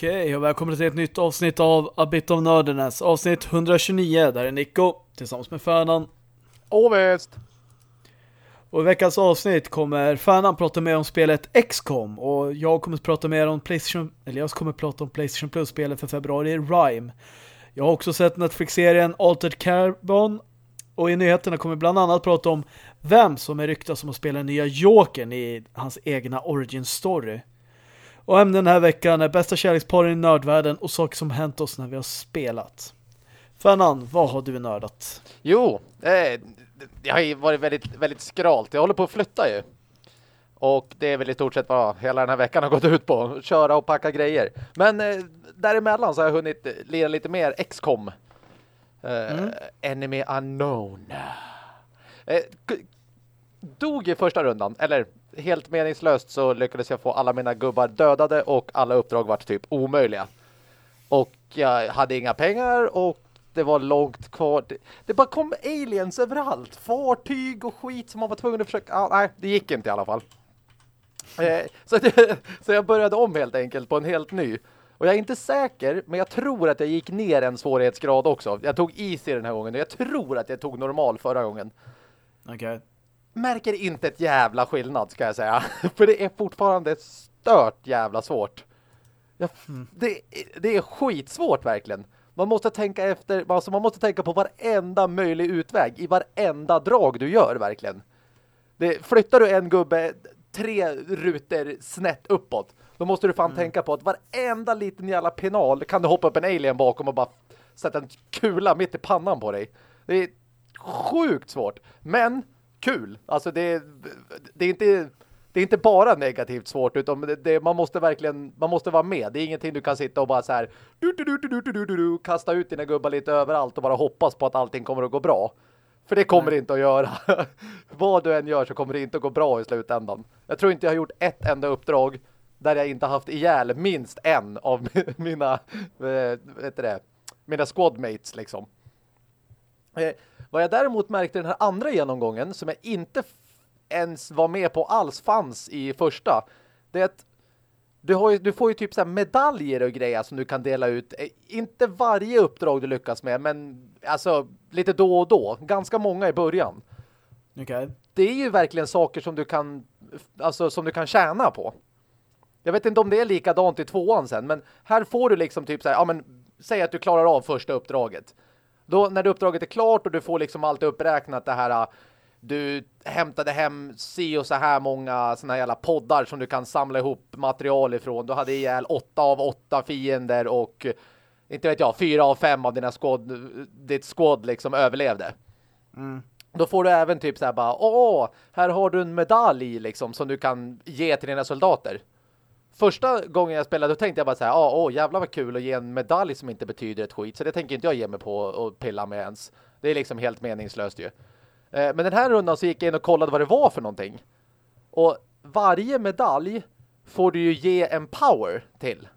Okej, och välkommen till ett nytt avsnitt av A Bit of Nerdiness. Avsnitt 129, där är Nico tillsammans med Färnan. Och väst. Och i veckans avsnitt kommer Färnan prata mer om spelet XCOM och jag kommer prata mer om PlayStation, eller jag kommer prata om PlayStation Plus-spelet för februari, Rime. Jag har också sett Netflix-serien Altered Carbon och i nyheterna kommer bland annat prata om vem som är ryktas som att spela nya Jokern i hans egna origin story. Och ämnen den här veckan är bästa kärleksparen i nördvärlden och saker som hänt oss när vi har spelat. Fernan, vad har du nördat? Jo, eh, det har ju varit väldigt, väldigt skralt. Jag håller på att flytta ju. Och det är väl i stort sett vad hela den här veckan har gått ut på. Köra och packa grejer. Men eh, däremellan så har jag hunnit lira lite mer XCOM. Eh, mm. Enemy Unknown. Eh, dog i första rundan. Eller helt meningslöst så lyckades jag få alla mina gubbar dödade och alla uppdrag var typ omöjliga. Och jag hade inga pengar och det var långt kvar. Det, det bara kom aliens överallt. Fartyg och skit som man var tvungen att försöka... Ah, nej, det gick inte i alla fall. Eh, så, det, så jag började om helt enkelt på en helt ny. Och jag är inte säker, men jag tror att jag gick ner en svårighetsgrad också. Jag tog easy den här gången och jag tror att jag tog normal förra gången. Okej. Okay märker inte ett jävla skillnad ska jag säga. För det är fortfarande stört jävla svårt. Ja, mm. det, det är skitsvårt verkligen. Man måste tänka efter, alltså man måste tänka på varenda möjlig utväg i varenda drag du gör verkligen. Det, flyttar du en gubbe tre rutor snett uppåt, då måste du fan mm. tänka på att varenda liten jävla penal kan du hoppa upp en alien bakom och bara sätta en kula mitt i pannan på dig. Det är sjukt svårt. Men kul. Alltså det, det är inte det är inte bara negativt svårt utan det, det, man måste verkligen man måste vara med. Det är ingenting du kan sitta och bara så här du, du, du, kasta ut dina gubbar lite överallt och bara hoppas på att allting kommer att gå bra. För det kommer Nej. inte att göra. Vad du än gör så kommer det inte att gå bra i slutändan. Jag tror inte jag har gjort ett enda uppdrag där jag inte haft ihjäl minst en av mina äh, vet det, mina squadmates liksom. Eh, vad jag däremot märkte den här andra genomgången som jag inte ens var med på alls fanns i första det är att du, ju, du får ju typ så medaljer och grejer som du kan dela ut. Eh, inte varje uppdrag du lyckas med, men alltså lite då och då. Ganska många i början. Okay. Det är ju verkligen saker som du kan alltså som du kan tjäna på. Jag vet inte om det är likadant i tvåan sen, men här får du liksom typ så här, ja men säg att du klarar av första uppdraget. Då när det uppdraget är klart och du får liksom allt uppräknat det här du hämtade hem si och så här många såna här jävla poddar som du kan samla ihop material ifrån. Du hade ihjäl åtta av åtta fiender och inte vet jag, fyra av fem av dina skåd, ditt skåd liksom överlevde. Mm. Då får du även typ så här bara, åh, här har du en medalj liksom som du kan ge till dina soldater första gången jag spelade då tänkte jag bara så här, ah, åh jävlar vad kul att ge en medalj som inte betyder ett skit. Så det tänker inte jag ge mig på och pilla med ens. Det är liksom helt meningslöst ju. Eh, men den här rundan så gick jag in och kollade vad det var för någonting. Och varje medalj får du ju ge en power till.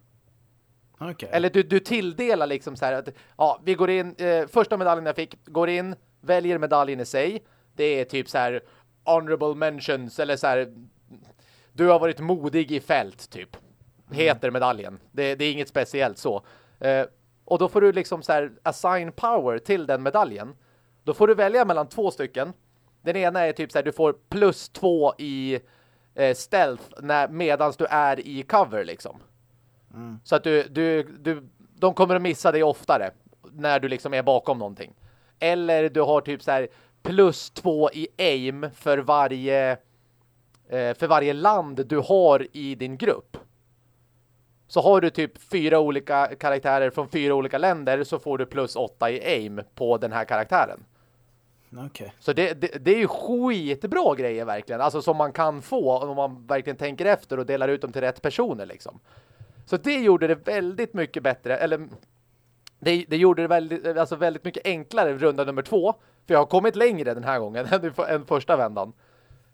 Okay. Eller du, du tilldelar liksom så här att ja, vi går in, eh, första medaljen jag fick, går in, väljer medaljen i sig. Det är typ så här honorable mentions eller så här du har varit modig i fält typ. Heter medaljen. Det, det är inget speciellt så. Eh, och då får du liksom så här assign power till den medaljen. Då får du välja mellan två stycken. Den ena är typ så här, du får plus två i eh, stealth när, medans du är i cover liksom. Mm. Så att du, du, du, de kommer att missa dig oftare när du liksom är bakom någonting. Eller du har typ så här plus två i aim för varje för varje land du har i din grupp. Så har du typ fyra olika karaktärer från fyra olika länder så får du plus åtta i aim på den här karaktären. Okay. Så det, det, det, är ju skitbra grejer verkligen. Alltså som man kan få om man verkligen tänker efter och delar ut dem till rätt personer liksom. Så det gjorde det väldigt mycket bättre. Eller det, det gjorde det väldigt, alltså väldigt mycket enklare runda nummer två. För jag har kommit längre den här gången än första vändan.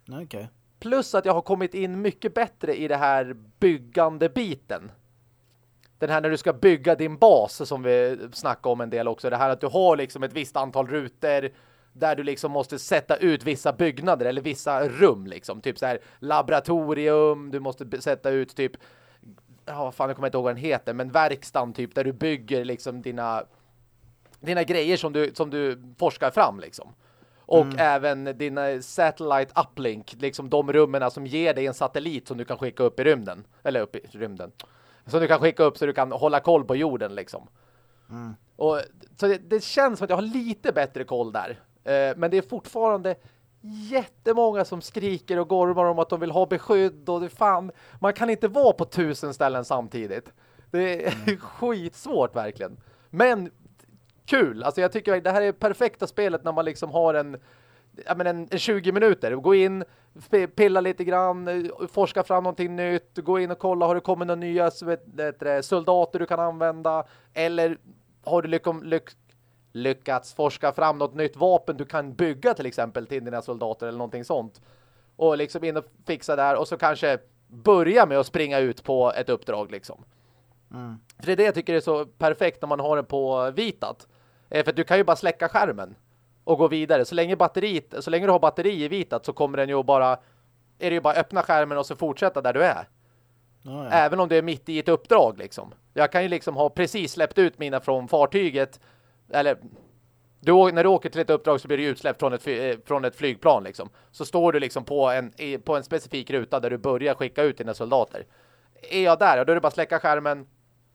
Okej. Okay. Plus att jag har kommit in mycket bättre i det här byggande biten. Den här när du ska bygga din bas som vi snackade om en del också. Det här att du har liksom ett visst antal rutor där du liksom måste sätta ut vissa byggnader eller vissa rum liksom. Typ så här laboratorium, du måste sätta ut typ ja, fan jag kommer inte ihåg vad den heter, men verkstan typ där du bygger liksom dina dina grejer som du, som du forskar fram liksom. Och mm. även dina satellite uplink, liksom de rummen som ger dig en satellit som du kan skicka upp i rymden. Eller upp i rymden. Som du kan skicka upp så du kan hålla koll på jorden liksom. Mm. Och, så det, det, känns som att jag har lite bättre koll där. Eh, men det är fortfarande jättemånga som skriker och gormar om att de vill ha beskydd och det fan, man kan inte vara på tusen ställen samtidigt. Det är mm. skitsvårt verkligen. Men kul. Alltså jag tycker det här är perfekta spelet när man liksom har en ja, men en, en 20 minuter. Gå in, pilla lite grann, forska fram någonting nytt, gå in och kolla har det kommit några nya vet, soldater du kan använda eller har du lyckom, lyck, lyckats forska fram något nytt vapen du kan bygga till exempel till dina soldater eller någonting sånt. Och liksom in och fixa där och så kanske börja med att springa ut på ett uppdrag liksom. Mm. För det är det jag tycker är så perfekt när man har det på vitat. Eh, för du kan ju bara släcka skärmen och gå vidare. Så länge batteriet, så länge du har batteri i vitat så kommer den ju bara är det ju bara öppna skärmen och så fortsätta där du är. Oh, ja. Även om du är mitt i ett uppdrag liksom. Jag kan ju liksom ha precis släppt ut mina från fartyget eller du, när du åker till ett uppdrag så blir du utsläppt från ett, eh, från ett flygplan liksom. Så står du liksom på en, på en specifik ruta där du börjar skicka ut dina soldater. Är jag där, då är det bara släcka skärmen,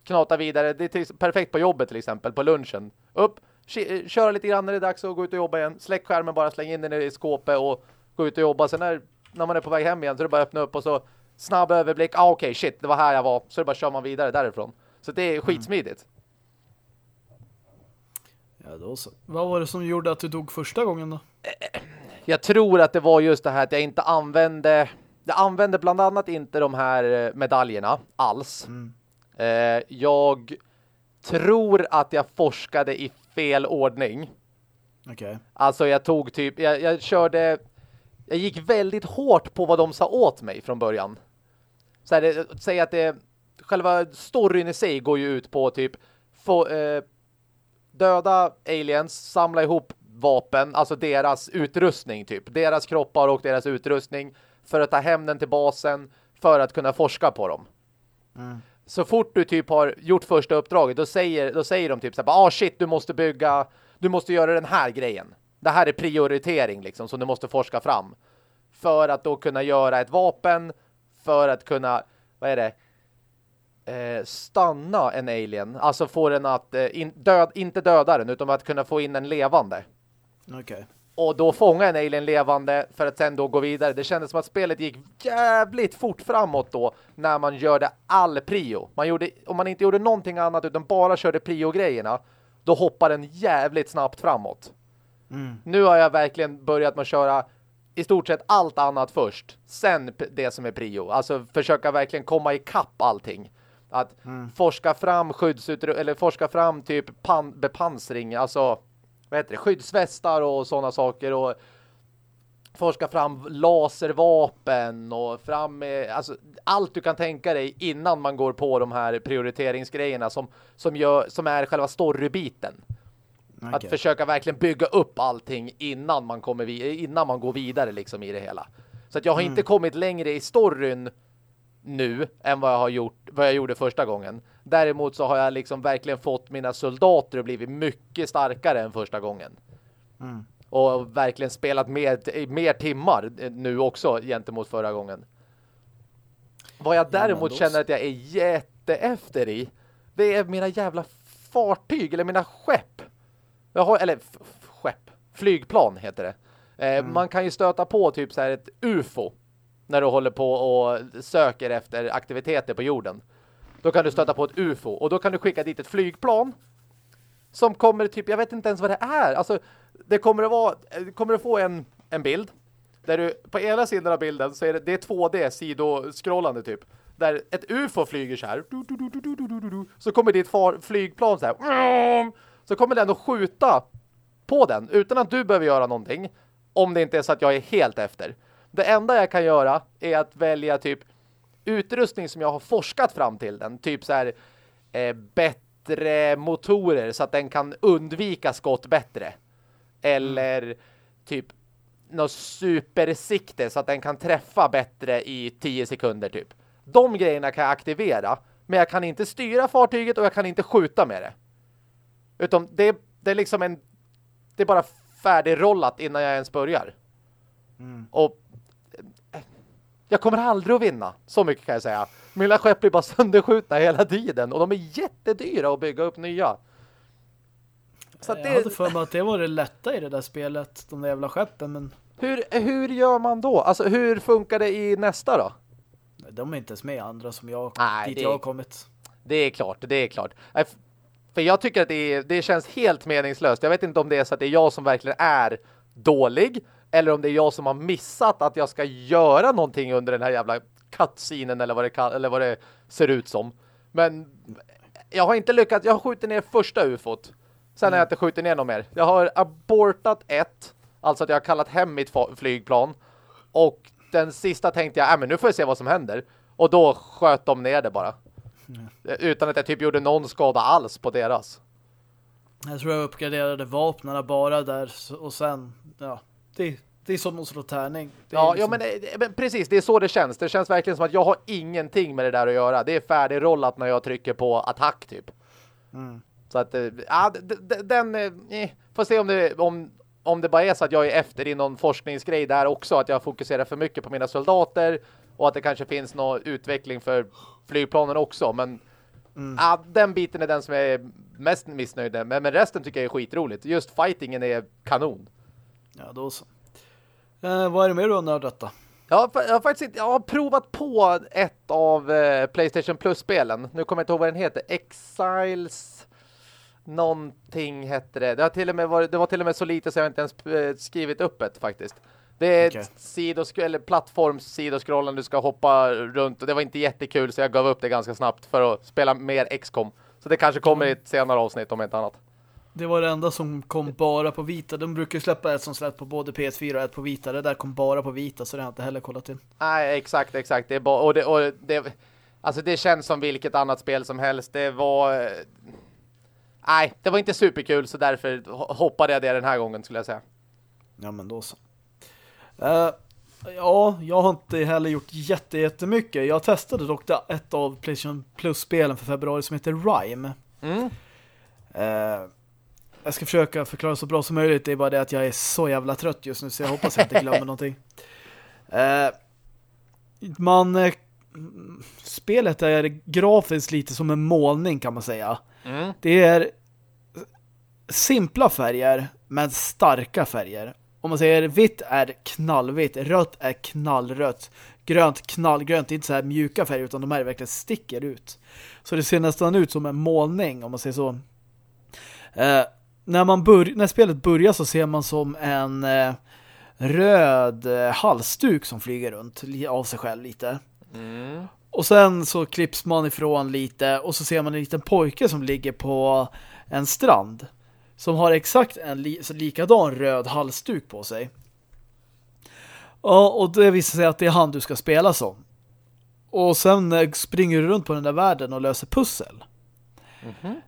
knata vidare. Det är perfekt på jobbet till exempel, på lunchen. Upp, köra lite grann när det är dags att gå ut och jobba igen. Släck skärmen bara, släng in den i skåpet och gå ut och jobba. Sen när, när man är på väg hem igen så är det bara att öppna upp och så snabb överblick. Ah, okej, okay, shit, det var här jag var. Så det bara köra man vidare därifrån. Så det är mm. skitsmidigt. Ja, då så. Vad var det som gjorde att du dog första gången då? Jag tror att det var just det här att jag inte använde... Jag använde bland annat inte de här eh, medaljerna alls. Mm. Eh, jag tror att jag forskade i fel ordning. Okay. Alltså jag tog typ, jag, jag körde, jag gick väldigt hårt på vad de sa åt mig från början. Så här, säg att det, själva storyn i sig går ju ut på typ få, eh, döda aliens, samla ihop vapen, alltså deras utrustning typ. Deras kroppar och deras utrustning för att ta hem den till basen för att kunna forska på dem. Mm så fort du typ har gjort första uppdraget då säger, då säger de typ så här, ah shit du måste bygga, du måste göra den här grejen. Det här är prioritering liksom som du måste forska fram. För att då kunna göra ett vapen, för att kunna, vad är det? Eh, stanna en alien. Alltså få den att, eh, in, död, inte döda den utan att kunna få in en levande. Okej. Okay och då fånga en alien levande för att sen då gå vidare. Det kändes som att spelet gick jävligt fort framåt då när man gjorde all prio. Man gjorde, om man inte gjorde någonting annat utan bara körde prio-grejerna då hoppar den jävligt snabbt framåt. Mm. Nu har jag verkligen börjat med att köra i stort sett allt annat först. Sen det som är prio. Alltså försöka verkligen komma i kapp allting. Att mm. forska fram skyddsutrustning eller forska fram typ pan bepansring. Alltså vad heter det, skyddsvästar och sådana saker och forska fram laservapen och fram med, alltså allt du kan tänka dig innan man går på de här prioriteringsgrejerna som, som, gör, som är själva storybiten. Okay. Att försöka verkligen bygga upp allting innan man kommer innan man går vidare liksom i det hela. Så att jag har mm. inte kommit längre i storyn nu än vad jag har gjort vad jag gjorde första gången. Däremot så har jag liksom verkligen fått mina soldater att bli mycket starkare än första gången. Mm. Och verkligen spelat mer, mer timmar nu också gentemot förra gången. Vad jag däremot ja, känner att jag är jätte efter i det är mina jävla fartyg eller mina skepp. Jag har, eller skepp, flygplan heter det. Eh, mm. Man kan ju stöta på typ så här ett UFO när du håller på och söker efter aktiviteter på jorden. Då kan du stöta på ett UFO och då kan du skicka dit ett flygplan som kommer typ, jag vet inte ens vad det är. Alltså, det kommer att vara, eh, kommer att få en, en bild där du, på ena sidan av bilden så är det, det är 2D sidoskrollande typ. Där ett UFO flyger så här. Så kommer ditt far, flygplan så här. Så kommer den att skjuta på den utan att du behöver göra någonting. Om det inte är så att jag är helt efter. Det enda jag kan göra är att välja typ utrustning som jag har forskat fram till den. Typ så här eh, bättre motorer så att den kan undvika skott bättre. Eller mm. typ något supersikte så att den kan träffa bättre i 10 sekunder typ. De grejerna kan jag aktivera Men jag kan inte styra fartyget och jag kan inte skjuta med det. Utom det, det är liksom en... Det är bara färdigrollat innan jag ens börjar. Mm. Och jag kommer aldrig att vinna. Så mycket kan jag säga. Mina skepp blir bara sönderskjutna hela tiden. Och de är jättedyra att bygga upp nya. Så jag det... hade för mig att det var det lätta i det där spelet. De där jävla skeppen. Men... Hur, hur gör man då? Alltså hur funkar det i nästa då? De är inte ens med andra som jag, Nej, dit det, jag har kommit. Det är klart, det är klart. För jag tycker att det, det känns helt meningslöst. Jag vet inte om det är så att det är jag som verkligen är dålig eller om det är jag som har missat att jag ska göra någonting under den här jävla cutscenen eller vad det, kan, eller vad det ser ut som. Men jag har inte lyckats. Jag har skjutit ner första ufot. Sen mm. har jag inte skjutit ner något mer. Jag har abortat ett. Alltså att jag har kallat hem mitt flygplan. Och den sista tänkte jag, äh, men nu får jag se vad som händer. Och då sköt de ner det bara. Mm. Utan att jag typ gjorde någon skada alls på deras. Jag tror jag uppgraderade vapnarna bara där och sen, ja, det, det är som att slå tärning. Ja, liksom... ja men, men, precis, det är så det känns. Det känns verkligen som att jag har ingenting med det där att göra. Det är färdigrollat när jag trycker på attack typ. Mm. Så att, eh, ja, den, eh, eh, får se om det, om, om det bara är så att jag är efter i någon forskningsgrej där också. Att jag fokuserar för mycket på mina soldater och att det kanske finns någon utveckling för flygplanen också. Men mm. ja, den biten är den som jag är mest missnöjd med. Men, men resten tycker jag är skitroligt. Just fightingen är kanon. Ja, då så. Eh, vad är det mer du undrar detta? Har, jag har faktiskt inte, jag har provat på ett av eh, Playstation Plus-spelen. Nu kommer jag inte ihåg vad den heter. Exiles någonting hette det. Det, har till och med varit, det var till och med så lite så jag inte ens eh, skrivit upp det faktiskt. Det är okay. ett sidosk eller du ska hoppa runt och det var inte jättekul så jag gav upp det ganska snabbt för att spela mer XCOM. Så det kanske kommer i ett senare avsnitt om inte annat. Det var det enda som kom bara på vita. De brukar släppa ett som släppt på både PS4 och ett på vita. Det där kom bara på vita så det har jag inte heller kollat in. Nej, exakt, exakt. Det är bara, och det, och det, alltså det känns som vilket annat spel som helst. Det var... Nej, det var inte superkul så därför hoppade jag det den här gången skulle jag säga. Ja, men då så. Uh, ja, jag har inte heller gjort jätte, jättemycket. Jag testade dock ett av PlayStation Plus-spelen för februari som heter Rime. Mm. Uh, jag ska försöka förklara så bra som möjligt. Det är bara det att jag är så jävla trött just nu så jag hoppas jag inte glömmer någonting. Uh, man... Uh, spelet är grafiskt lite som en målning kan man säga. Mm. Det är simpla färger men starka färger. Om man säger vitt är knallvitt, rött är knallrött, grönt knallgrönt. Det är inte så här mjuka färger utan de här verkligen sticker ut. Så det ser nästan ut som en målning om man säger så. Eh, när, man när spelet börjar så ser man som en eh, röd eh, halsduk som flyger runt av sig själv lite. Mm. Och sen så klipps man ifrån lite och så ser man en liten pojke som ligger på en strand som har exakt en li likadan röd halsduk på sig. Ja, och det visar sig att det är han du ska spela som. Och sen eh, springer du runt på den där världen och löser pussel. Mm -hmm.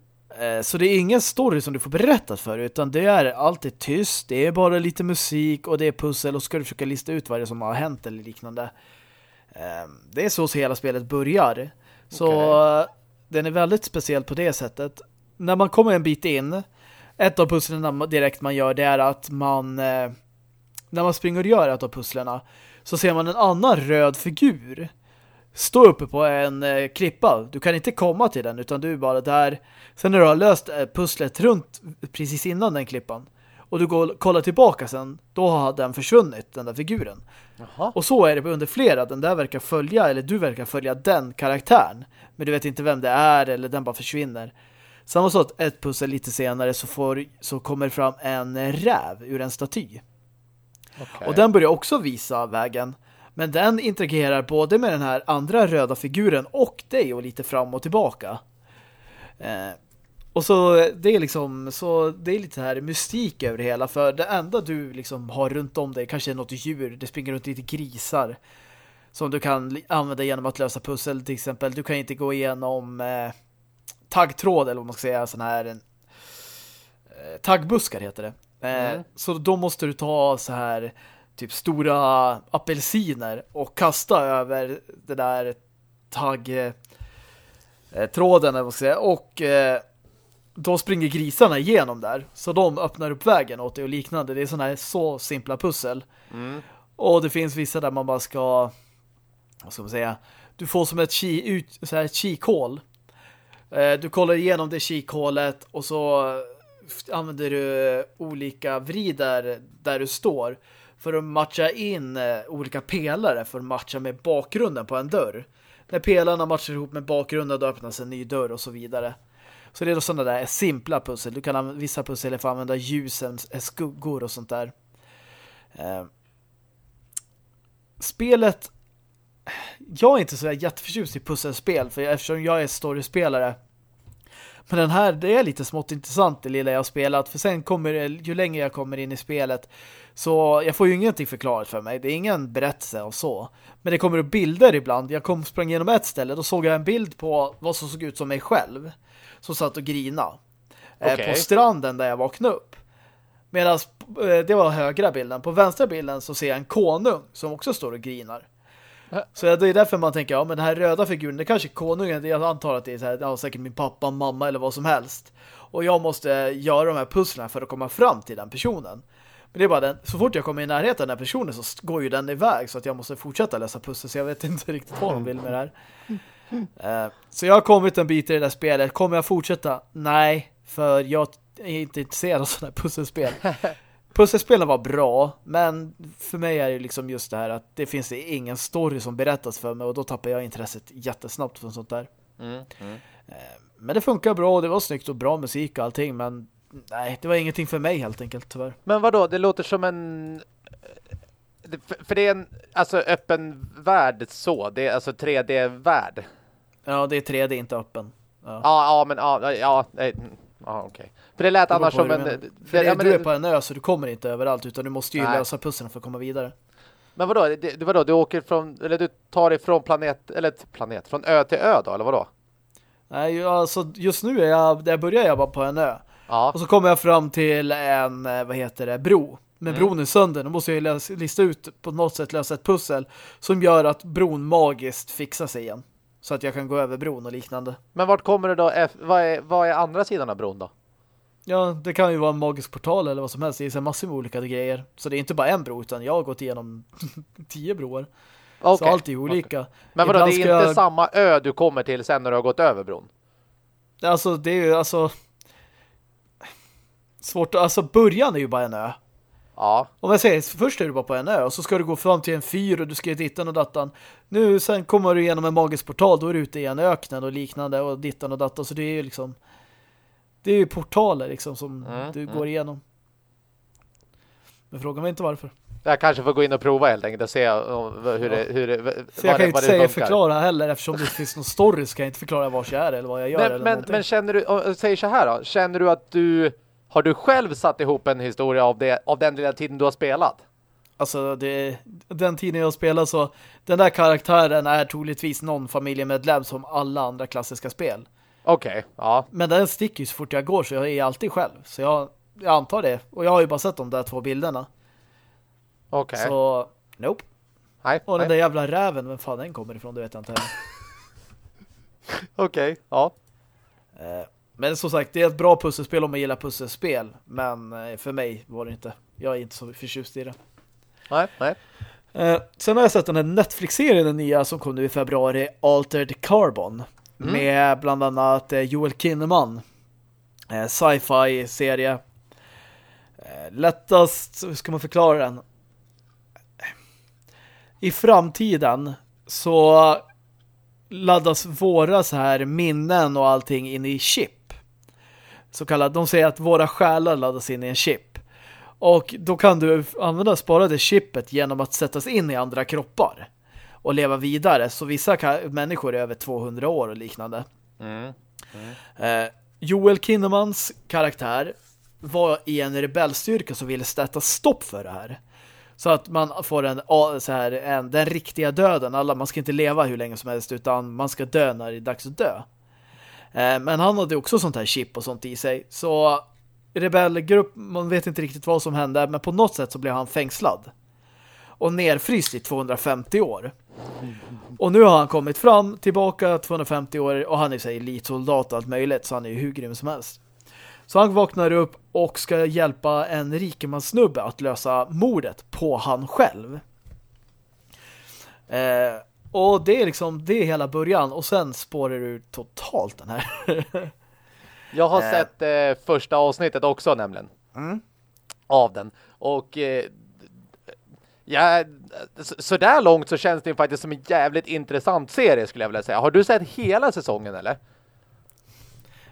Så det är ingen story som du får berättat för utan det är alltid tyst, det är bara lite musik och det är pussel och ska du försöka lista ut vad det är som har hänt eller liknande. Ehm, det är så hela spelet börjar. Så okay. den är väldigt speciell på det sättet. När man kommer en bit in, ett av pusslen direkt man gör det är att man eh, när man springer och gör ett av pusslerna så ser man en annan röd figur stå uppe på en eh, klippa. Du kan inte komma till den utan du är bara där. Sen när du har löst eh, pusslet runt precis innan den klippan och du går kollar tillbaka sen, då har den försvunnit, den där figuren. Jaha. Och så är det under flera. Den där verkar följa, eller du verkar följa den karaktären. Men du vet inte vem det är, eller den bara försvinner. Samma sak, ett pussel lite senare så, får, så kommer fram en räv ur en staty. Okay. Och den börjar också visa vägen. Men den interagerar både med den här andra röda figuren och dig och lite fram och tillbaka. Eh, och så det är liksom så det är lite här mystik över det hela för det enda du liksom har runt om dig kanske är något djur, det springer runt lite grisar som du kan använda genom att lösa pussel till exempel. Du kan inte gå igenom eh, taggtråd eller vad man ska säga sån här en, eh, taggbuskar heter det. Eh, mm. Så då måste du ta så här typ stora apelsiner och kasta över det där tagg eh, tråden eller vad ska säga. Och eh, då springer grisarna igenom där. Så de öppnar upp vägen åt det och liknande. Det är sådana här så simpla pussel. Mm. Och det finns vissa där man bara ska vad ska man säga du får som ett, ki, ut, så här, ett kikhål. Eh, du kollar igenom det kikhålet och så använder du olika vrider där du står för att matcha in eh, olika pelare för att matcha med bakgrunden på en dörr. När pelarna matchar ihop med bakgrunden då öppnas en ny dörr och så vidare. Så det är då sådana där simpla pussel. Du kan använda, vissa pussel för att använda ljusen, eh, skuggor och sånt där. Eh, spelet jag är inte så jätteförtjust i pusselspel för eftersom jag är storiespelare. men den här, det är lite smått intressant det lilla jag har spelat. För sen kommer ju längre jag kommer in i spelet så jag får ju ingenting förklarat för mig. Det är ingen berättelse och så. Men det kommer upp bilder ibland. Jag kom sprang genom ett ställe. Då såg jag en bild på vad som såg ut som mig själv. Som satt och grina. Okay. Eh, på stranden där jag vaknade upp. Medan eh, det var högra bilden. På vänstra bilden så ser jag en konung som också står och grinar. Så det är därför man tänker, ja men den här röda figuren, det kanske är konungen, jag antar att det är så här, ja, säkert min pappa, mamma eller vad som helst. Och jag måste göra de här pusslarna för att komma fram till den personen. Men det är bara den, så fort jag kommer i närheten av den här personen så går ju den iväg så att jag måste fortsätta läsa pussel så jag vet inte riktigt vad de vill med det här. Uh, så jag har kommit en bit i det där spelet. Kommer jag fortsätta? Nej, för jag är inte intresserad av sådana här pusselspel. Pusselspelen var bra, men för mig är det liksom just det här att det finns ingen story som berättas för mig och då tappar jag intresset jättesnabbt för sånt där. Mm, mm. Eh, men det funkar bra och det var snyggt och bra musik och allting, men nej, det var ingenting för mig helt enkelt tyvärr. Men vad då? Det låter som en... För det är en alltså, öppen värld så, det är alltså 3D-värld. Ja, det är 3D, inte öppen. Ja, ja, ja men ja, ja, Ja, okej. Okay. För det lät det annars som en... Det, för det, ja, du är på en ö så du kommer inte överallt utan du måste ju nej. lösa pusslen för att komma vidare. Men vadå? Det, vadå? Du åker från... Eller du tar dig från planet... Eller planet. Från ö till ö då, eller vadå? Nej, alltså just nu är jag... Där börjar jag bara på en ö. Ja. Och så kommer jag fram till en, eh, vad heter det, bro. Men mm. bron är sönder. Då måste jag lista ut på något sätt lösa ett pussel som gör att bron magiskt fixar sig igen. Så att jag kan gå över bron och liknande. Men vart kommer det då? Vad är, vad är andra sidan av bron då? Ja, det kan ju vara en magisk portal eller vad som helst. Det är massor med olika grejer. Så det är inte bara en bro utan jag har gått igenom tio broar. Okay. Så allt är olika. Okay. Men vadå, det är inte jag... samma ö du kommer till sen när du har gått över bron? Alltså, det är ju alltså... Svårt. Alltså, början är ju bara en ö. Ja. Om jag säger, först är du bara på en ö och så ska du gå fram till en fyr och du ska dittan och dattan. Nu sen kommer du igenom en magisk portal, då är du ute i en öknen och liknande och dittan och dattan. Så det är ju liksom det är ju portaler liksom som mm, du mm. går igenom. Men frågan mig inte varför. Jag kanske får gå in och prova helt enkelt och se hur det, hur det, För jag kan ju inte säga förklara heller eftersom det finns någon story så kan jag inte förklara var jag är eller vad jag gör. Men, men, men känner du, säger så här då, känner du att du har du själv satt ihop en historia av, det, av den lilla tiden du har spelat? Alltså, det, den tiden jag spelar så den där karaktären är troligtvis någon familjemedlem som alla andra klassiska spel. Okej, okay, ja. Men den sticker ju så fort jag går så jag är alltid själv. Så jag, jag antar det. Och jag har ju bara sett de där två bilderna. Okej. Okay. Så, nope. Nej, och den där jävla räven, vem fan den kommer ifrån, det vet jag inte heller. Okej, okay, ja. Eh, men som sagt, det är ett bra pusselspel om man gillar pusselspel. Men eh, för mig var det inte. Jag är inte så förtjust i det. Nej, nej. Eh, sen har jag sett den här Netflix-serien, den nya som kom nu i februari, Altered Carbon. Mm. Med bland annat Joel Kinnaman. Sci-fi-serie. Lättast, hur ska man förklara den? I framtiden så laddas våra så här minnen och allting in i chip så kallad, de säger att våra själar laddas in i en chip. Och då kan du använda spara det chippet genom att sättas in i andra kroppar och leva vidare. Så vissa människor är över 200 år och liknande. Mm. Mm. Eh, Joel Kinnemans karaktär var i en rebellstyrka som ville sätta stopp för det här. Så att man får en, så här, en, den riktiga döden. Alla, man ska inte leva hur länge som helst utan man ska dö när det är dags att dö. Eh, men han hade också sånt här chip och sånt i sig. Så rebellgrupp, man vet inte riktigt vad som hände, men på något sätt så blev han fängslad. Och nerfryst i 250 år. Och nu har han kommit fram, tillbaka 250 år och han är sig elitsoldat och allt möjligt så han är ju hur grym som helst. Så han vaknar upp och ska hjälpa en rikemansnubbe att lösa mordet på han själv. Eh, och det är liksom det är hela början och sen spårar du totalt den här. Jag har eh. sett eh, första avsnittet också nämligen. Mm. Av den. Och eh, ja, så där långt så känns det faktiskt som en jävligt intressant serie skulle jag vilja säga. Har du sett hela säsongen eller?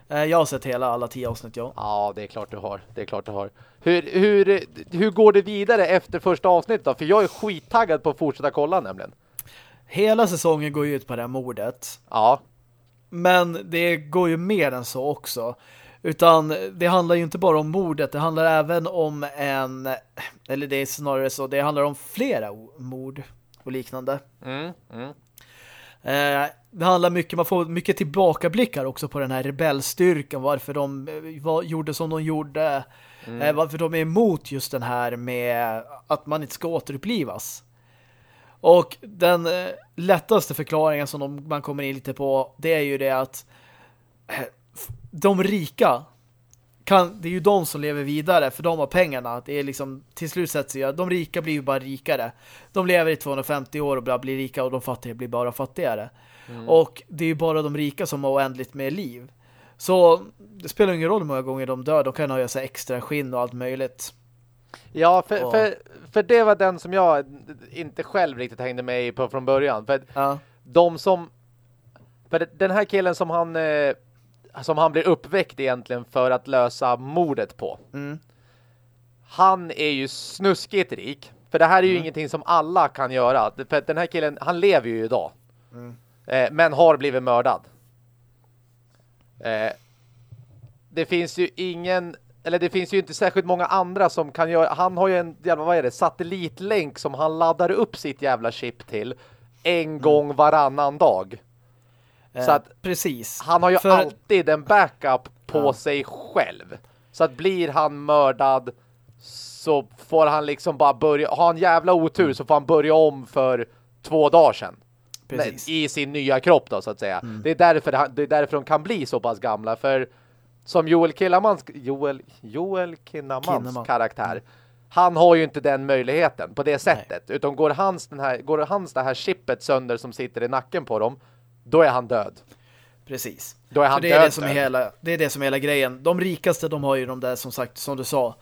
Eh, jag har sett hela, alla tio avsnitt, ja. Ja, det är klart du har. Det är klart du har. Hur, hur, hur går det vidare efter första avsnittet då? För jag är skittaggad på att fortsätta kolla nämligen. Hela säsongen går ju ut på det här mordet. Ja. Men det går ju mer än så också. Utan det handlar ju inte bara om mordet, det handlar även om en, eller det är snarare så, det handlar om flera mord och liknande. Mm, mm. Eh, det handlar mycket, man får mycket tillbakablickar också på den här rebellstyrkan, varför de eh, var, gjorde som de gjorde, mm. eh, varför de är emot just den här med att man inte ska återupplivas. Och den eh, lättaste förklaringen som de, man kommer in lite på, det är ju det att eh, de rika kan, det är ju de som lever vidare för de har pengarna. Det är liksom, till slut sett så de rika blir ju bara rikare. De lever i 250 år och blir rika och de fattiga blir bara fattigare. Mm. Och det är ju bara de rika som har oändligt med liv. Så det spelar ingen roll hur många gånger de dör. De kan ha sig extra skinn och allt möjligt. Ja, för, och... för, för det var den som jag inte själv riktigt hängde med på från början. För ja. de som... För den här killen som han... Eh, som han blir uppväckt egentligen för att lösa mordet på. Mm. Han är ju snuskigt rik. För det här är ju mm. ingenting som alla kan göra. För den här killen, han lever ju idag. Mm. Eh, men har blivit mördad. Eh, det finns ju ingen eller det finns ju inte särskilt många andra som kan göra, han har ju en jävla, vad är det, satellitlänk som han laddar upp sitt jävla chip till en mm. gång varannan dag. Eh, så att precis. Han har ju För... alltid en backup på ja. sig själv. Så att blir han mördad så får han liksom bara börja, ha en jävla otur mm. så får han börja om för två dagar sedan. Precis. I sin nya kropp då så att säga. Mm. Det, är därför, det är därför de kan bli så pass gamla. För som Joel Kinnamans, Joel, Joel Kinnamans Kinnaman. karaktär. Han har ju inte den möjligheten på det sättet. Nej. Utan går hans, den här, går hans det här chippet sönder som sitter i nacken på dem, då är han död. Precis. Då är han det, är det, som är hela, det är det som är hela grejen. De rikaste, de har ju de där, som sagt, som du sa,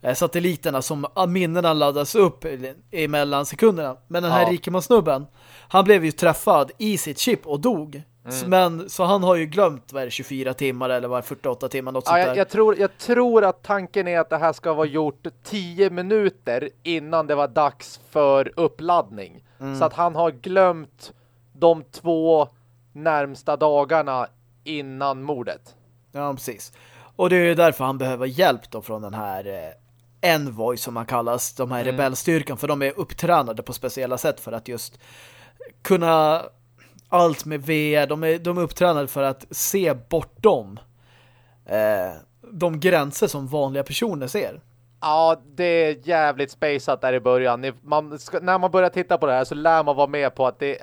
eh, satelliterna som minnena laddas upp emellan sekunderna. Men den här ja. rikemansnubben, han blev ju träffad i sitt chip och dog. Mm. Men så han har ju glömt vad är det, 24 timmar eller vad 48 timmar något ja, sånt där. Jag, jag, tror, jag tror att tanken är att det här ska vara gjort 10 minuter innan det var dags för uppladdning. Mm. Så att han har glömt de två närmsta dagarna innan mordet. Ja, precis. Och det är ju därför han behöver hjälp då från den här eh, Envoy som man kallas, de här mm. rebellstyrkan, för de är upptränade på speciella sätt för att just kunna allt med VR. De är, de är upptränade för att se bortom eh, de gränser som vanliga personer ser. Ja, det är jävligt spaceat där i början. Man ska, när man börjar titta på det här så lär man vara med på att det,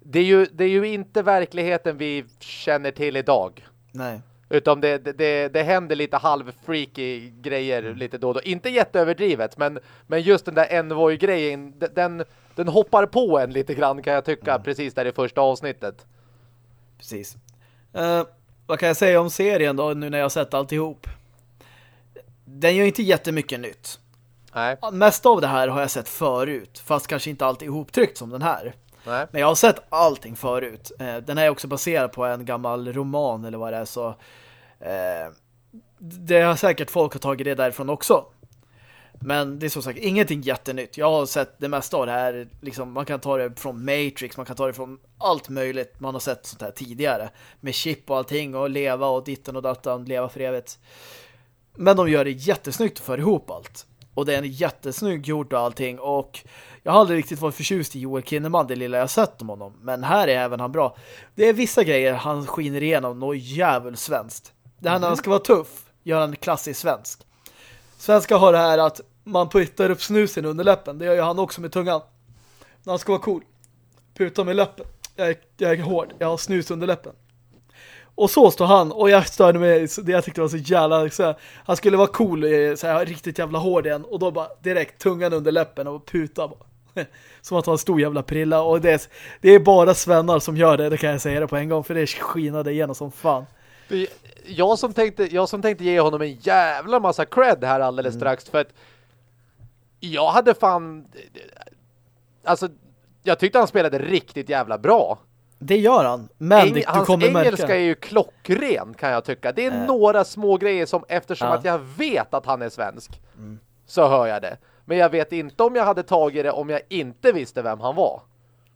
det, är, ju, det är ju inte verkligheten vi känner till idag. Nej. Utan det, det, det händer lite halvfreaky grejer lite då och då. Inte jätteöverdrivet, men, men just den där Envoy-grejen, den, den hoppar på en lite grann kan jag tycka, mm. precis där i första avsnittet. Precis. Uh, vad kan jag säga om serien då, nu när jag har sett alltihop? Den gör inte jättemycket nytt. Nej. Mest av det här har jag sett förut, fast kanske inte alltid ihoptryckt som den här. Nej. Men jag har sett allting förut. Eh, den är också baserad på en gammal roman eller vad det är så eh, det har säkert folk har tagit det därifrån också. Men det är som sagt ingenting jättenytt. Jag har sett det mesta av det här. Liksom, man kan ta det från Matrix, man kan ta det från allt möjligt. Man har sett sånt här tidigare. Med chip och allting och leva och ditten och datan, leva för evigt. Men de gör det jättesnyggt att föra ihop allt. Och det är en jättesnygg gjort och allting. Och jag har aldrig riktigt varit förtjust i Joel Kinnaman, det lilla jag sett om honom. Men här är även han bra. Det är vissa grejer han skiner igenom något jävligt svenskt. Det här när han mhm. ska vara tuff, gör han klassisk svensk. Svenska har det här att man puttar upp snusen under läppen. Det gör ju han också med tungan. När han ska vara cool. puta med läppen. Jag är, jag är hård. Jag har snus under läppen. Och så står han och jag störde mig det jag tyckte var så jävla så här, han skulle vara cool så här, riktigt jävla hård igen och då bara direkt tungan under läppen och puta bara. Som att ha en stor jävla prilla och det är, det är bara svennar som gör det, det kan jag säga det på en gång för det skinade igenom som fan. Jag som tänkte, jag som tänkte ge honom en jävla massa cred här alldeles mm. strax för att jag hade fan alltså jag tyckte han spelade riktigt jävla bra. Det gör han, men Eng, du kommer märka... Hans engelska är ju klockren kan jag tycka. Det är äh. några små grejer som eftersom ja. att jag vet att han är svensk mm. så hör jag det. Men jag vet inte om jag hade tagit det om jag inte visste vem han var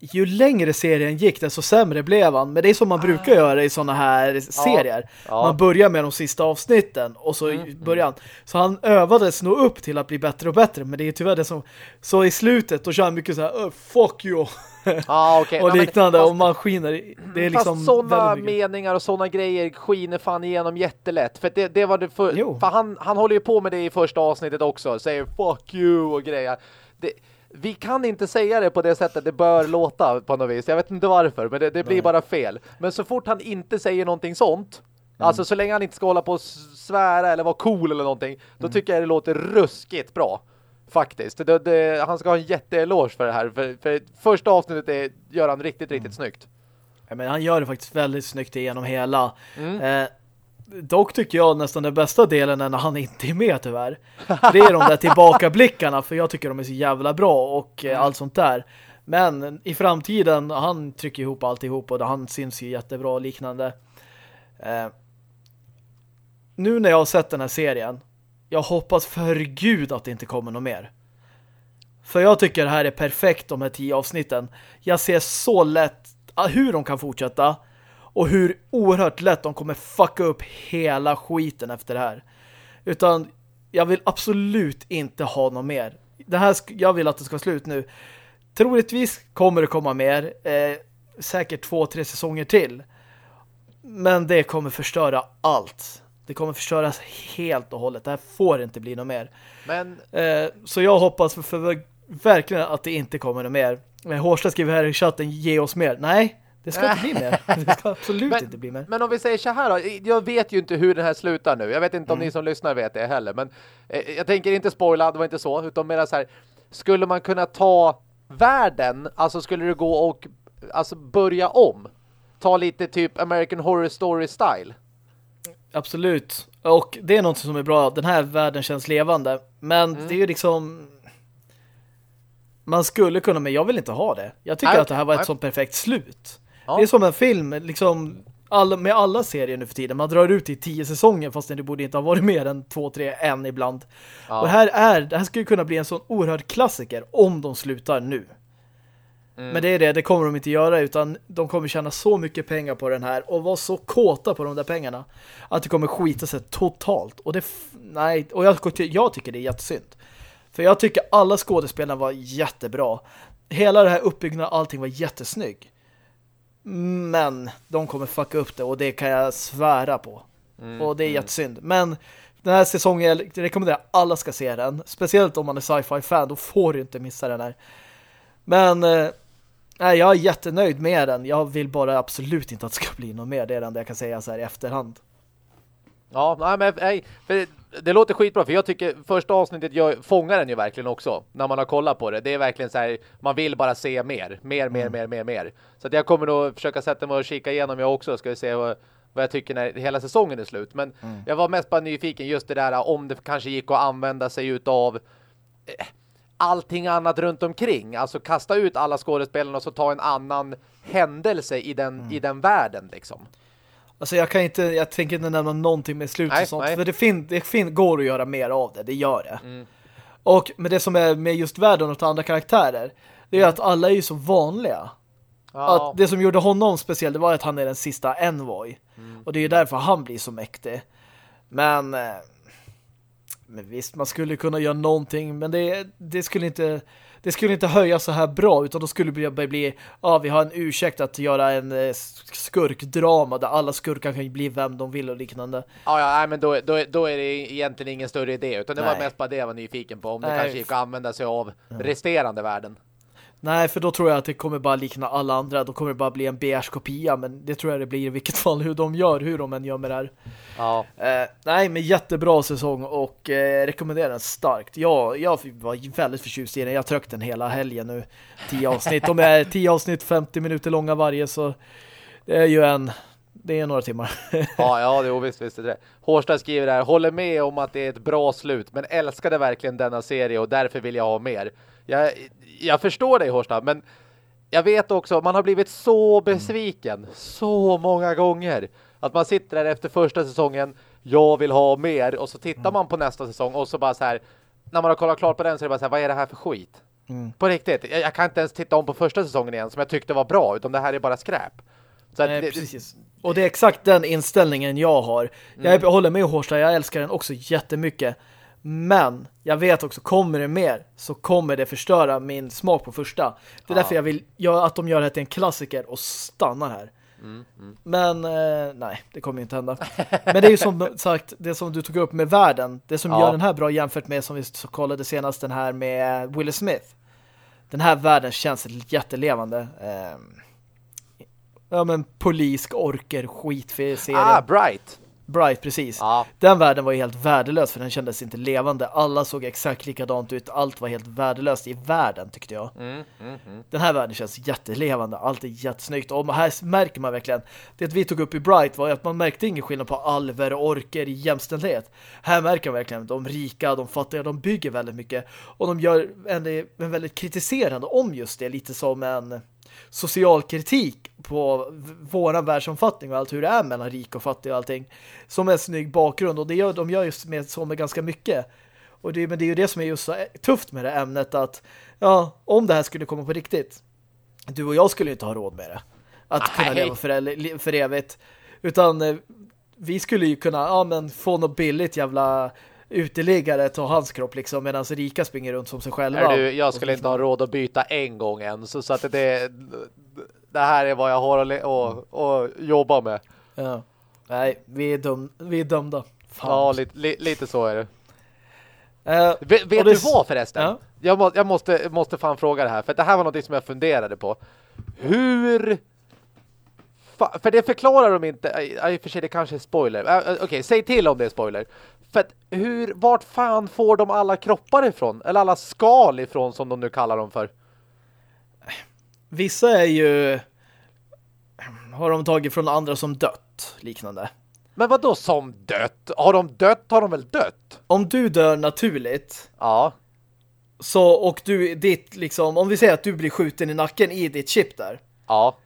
ju längre serien gick desto sämre blev han. Men det är som man ah. brukar göra i sådana här serier. Ja. Man börjar med de sista avsnitten och så mm. börjar han. Så han övades nog upp till att bli bättre och bättre. Men det är tyvärr det som... Så i slutet då kör han mycket så här oh, fuck you. Ah, okay. och liknande. Fast, och man skiner. Det är liksom fast sådana meningar och sådana grejer skiner fan igenom jättelätt. För det, det var det för, för han, han håller ju på med det i första avsnittet också. Säger fuck you och grejer. Det vi kan inte säga det på det sättet det bör låta på något vis. Jag vet inte varför, men det, det blir bara fel. Men så fort han inte säger någonting sånt, mm. alltså så länge han inte ska hålla på och svära eller vara cool eller någonting, då mm. tycker jag det låter ruskigt bra. Faktiskt. Det, det, han ska ha en jätteeloge för det här. För, för första avsnittet är, gör han riktigt, riktigt mm. snyggt. Ja, men han gör det faktiskt väldigt snyggt igenom hela. Mm. Eh, Dock tycker jag nästan den bästa delen är när han inte är med tyvärr. Det är de där tillbakablickarna för jag tycker de är så jävla bra och eh, mm. allt sånt där. Men i framtiden, han trycker ihop alltihop och han syns ju jättebra och liknande. Eh, nu när jag har sett den här serien, jag hoppas för gud att det inte kommer något mer. För jag tycker det här är perfekt de här tio avsnitten. Jag ser så lätt hur de kan fortsätta och hur oerhört lätt de kommer fucka upp hela skiten efter det här. Utan jag vill absolut inte ha något mer. Det här, jag vill att det ska slut nu. Troligtvis kommer det komma mer. Eh, säkert två, tre säsonger till. Men det kommer förstöra allt. Det kommer förstöras helt och hållet. Det här får inte bli något mer. Men... Eh, så jag hoppas för, för, verkligen att det inte kommer något mer. Hårsta skriver här i chatten, ge oss mer. Nej, det ska inte bli mer. Det ska absolut men, inte bli mer. Men om vi säger så här då. Jag vet ju inte hur den här slutar nu. Jag vet inte om mm. ni som lyssnar vet det heller. Men eh, jag tänker inte spoila, det var inte så. Utan mer så här. Skulle man kunna ta världen, alltså skulle det gå och alltså börja om? Ta lite typ American Horror Story style? Absolut. Och det är något som är bra. Den här världen känns levande. Men mm. det är ju liksom man skulle kunna, men jag vill inte ha det. Jag tycker Nej, att det här var ett sånt perfekt slut. Ja. Det är som en film, liksom alla, med alla serier nu för tiden. Man drar ut i tio säsonger fast det borde inte ha varit mer än två, tre, en ibland. Ja. Och här är, det här skulle kunna bli en sån oerhörd klassiker om de slutar nu. Mm. Men det är det, det kommer de inte göra utan de kommer tjäna så mycket pengar på den här och vara så kåta på de där pengarna att det kommer skita sig totalt. Och det, nej, och jag, jag tycker det är jättesynd. För jag tycker alla skådespelarna var jättebra. Hela det här uppbyggnaden, allting var jättesnygg. Men de kommer fucka upp det och det kan jag svära på. Mm, och det är mm. jättesynd. Men den här säsongen, jag rekommenderar alla ska se den. Speciellt om man är sci-fi-fan, då får du inte missa den här. Men eh, jag är jättenöjd med den. Jag vill bara absolut inte att det ska bli något mer. Det är det jag kan säga så här i efterhand. Ja, nej, men nej, för det låter skitbra för jag tycker första avsnittet jag fångar den ju verkligen också när man har kollat på det. Det är verkligen så här, man vill bara se mer. Mer, mer, mm. mer, mer, mer. Så att jag kommer nog försöka sätta mig och kika igenom jag också. Ska vi se vad, vad jag tycker när hela säsongen är slut. Men mm. jag var mest bara nyfiken just det där om det kanske gick att använda sig utav eh, allting annat runt omkring. Alltså kasta ut alla skådespelarna och så ta en annan händelse i den, mm. i den världen liksom. Alltså jag kan inte, jag tänker inte nämna någonting med slut och sånt. Nej. För det, fin, det fin, går att göra mer av det, det gör det. Mm. Och med det som är med just världen och andra karaktärer, det är att alla är ju så vanliga. Ja. Att det som gjorde honom speciell, det var att han är den sista envoy. Mm. Och det är ju därför han blir så mäktig. Men, eh, men visst, man skulle kunna göra någonting, men det, det skulle inte det skulle inte höja så här bra utan då skulle det bli, bli ja, vi har en ursäkt att göra en eh, skurkdrama där alla skurkar kan bli vem de vill och liknande. Ja, ja nej, men då, då, då är det egentligen ingen större idé utan det nej. var mest bara det jag var nyfiken på om nej. det kanske gick att använda sig av resterande världen. Nej, för då tror jag att det kommer bara likna alla andra. Då kommer det bara bli en BR-kopia, men det tror jag det blir i vilket fall hur de gör, hur de än gör med det här. Ja. Eh, nej, men jättebra säsong och eh, rekommenderar den starkt. Ja, jag var väldigt förtjust i den. Jag tryckte den hela helgen nu. Tio avsnitt. De är tio avsnitt, 50 minuter långa varje, så det är ju en... Det är några timmar. ja, ja, det är visst, visst är det. Hårstad skriver här, håller med om att det är ett bra slut, men älskade verkligen denna serie och därför vill jag ha mer. Jag, jag förstår dig Hårstad, men jag vet också, man har blivit så besviken så många gånger. Att man sitter där efter första säsongen, jag vill ha mer, och så tittar mm. man på nästa säsong och så bara så här, när man har kollat klart på den så är det bara så här, vad är det här för skit? Mm. På riktigt, jag, jag, kan inte ens titta om på första säsongen igen som jag tyckte var bra, utan det här är bara skräp. Så Nej, det, precis. Och det är exakt den inställningen jag har. Jag mm. håller med Hårstad, jag älskar den också jättemycket. Men jag vet också, kommer det mer så kommer det förstöra min smak på första. Det är ja. därför jag vill jag, att de gör det till en klassiker och stannar här. Mm, mm. Men eh, nej, det kommer inte hända. Men det är ju som sagt, det som du tog upp med världen. Det som ja. gör den här bra jämfört med som vi kollade senast den här med Will Smith. Den här världen känns jättelevande. Eh, ja men polisk orker skit för serien. Ah, Bright. Bright, precis. Ja. Den världen var ju helt värdelös för den kändes inte levande. Alla såg exakt likadant ut. Allt var helt värdelöst i världen tyckte jag. Mm, mm, mm. Den här världen känns jättelevande. Allt är jättesnyggt. Och här märker man verkligen det vi tog upp i Bright var att man märkte ingen skillnad på alver och orker i jämställdhet. Här märker man verkligen de rika, de fattiga, de bygger väldigt mycket. Och de gör en, en väldigt kritiserande om just det. Lite som en social kritik på våran världsomfattning och allt hur det är mellan rik och fattig och allting som en snygg bakgrund. Och det gör, de gör just med, så med ganska mycket. Och det, men det är ju det som är just så tufft med det ämnet att ja, om det här skulle komma på riktigt du och jag skulle inte ha råd med det. Att Nej. kunna leva för, för evigt. Utan eh, vi skulle ju kunna ja, men få något billigt jävla uteliggare ta hans kropp liksom medan rika springer runt som sig själva. Du, jag skulle inte ha råd att byta en gång än så, så att det, det här är vad jag har att, att, att jobba med. Ja. Nej, vi är, döm, vi är dömda. Fan. Ja, lite, li, lite så är det. Uh, vet vet du vad förresten? Ja. Jag, må, jag måste, måste fan fråga det här, för det här var något som jag funderade på. Hur för det förklarar de inte. I och för sig det kanske är spoiler. Uh, Okej, okay, säg till om det är spoiler. För att hur, vart fan får de alla kroppar ifrån? Eller alla skal ifrån som de nu kallar dem för? Vissa är ju har de tagit från andra som dött, liknande. Men vad då som dött? Har de dött, har de väl dött? Om du dör naturligt. Ja. Så, och du, ditt liksom, om vi säger att du blir skjuten i nacken i ditt chip där. Ja.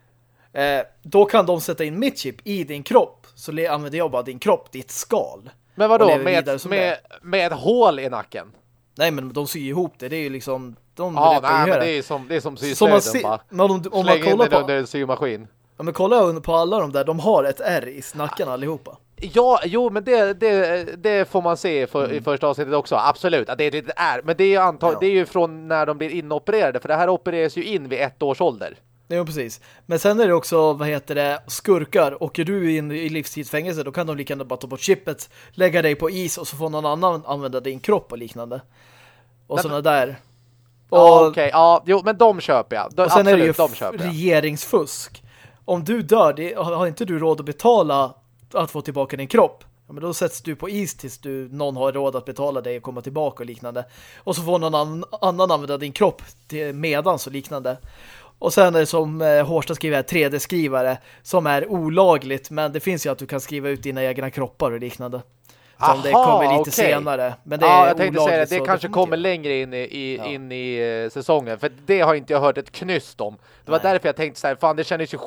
Eh, då kan de sätta in mitt chip i din kropp. Så använder jag bara din kropp, ditt skal. Men vad då med, med, med hål i nacken? Nej, men de syr ihop det. Det är ju liksom... De ja, nej, men det är som, det är som syslöjden, man, men om, om man kollar på... under en symaskin. Ja, men kolla på alla de där. De har ett R i snacken allihopa. Ja, jo, men det, det, det får man se för, mm. i första avsnittet också. Absolut, att det är ett R. Men det är, ju antag, ja. det är ju från när de blir inopererade. För det här opereras ju in vid ett års ålder. Jo, precis. Men sen är det också, vad heter det, skurkar. Åker du in i livstidsfängelse, då kan de lika gärna bara ta bort chippet, lägga dig på is och så får någon annan använda din kropp och liknande. Och sådana där. Ja, okej. Okay. Ja, jo, men de köper jag. De, och sen absolut, är det ju regeringsfusk. Om du dör, det, har inte du råd att betala att få tillbaka din kropp? Ja, men då sätts du på is tills du, någon har råd att betala dig och komma tillbaka och liknande. Och så får någon annan, annan använda din kropp till medans och liknande. Och sen är det som eh, Hårsta skriver 3D-skrivare som är olagligt men det finns ju att du kan skriva ut dina egna kroppar och liknande. Som Aha, det kommer lite okay. senare. Men det ja, är jag tänkte säga det. Det kanske kommer längre in i, i, ja. in i uh, säsongen. För det har inte jag hört ett knyst om. Det var Nej. därför jag tänkte så här, fan det kändes ju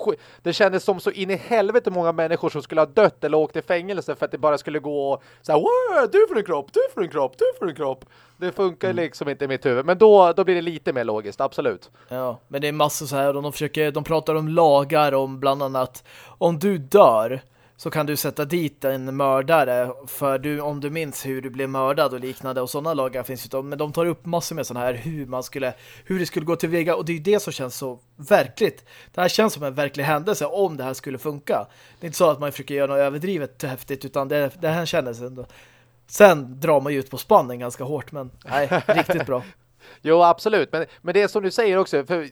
det kändes som så in i helvete många människor som skulle ha dött eller åkt i fängelse för att det bara skulle gå så här, du får en kropp, du får en kropp, du får en kropp. Det funkar mm. liksom inte i mitt huvud. Men då, då blir det lite mer logiskt, absolut. Ja, men det är massor så här de försöker, de pratar om lagar om bland annat om du dör så kan du sätta dit en mördare för du, om du minns hur du blev mördad och liknande och sådana lagar finns ju men de tar upp massor med sådana här hur man skulle hur det skulle gå till väga och det är ju det som känns så verkligt. Det här känns som en verklig händelse om det här skulle funka. Det är inte så att man försöker göra något överdrivet häftigt utan det, det här kändes ändå. Sen drar man ju ut på spannen ganska hårt men nej, riktigt bra. Jo, absolut. Men, men det är som du säger också, för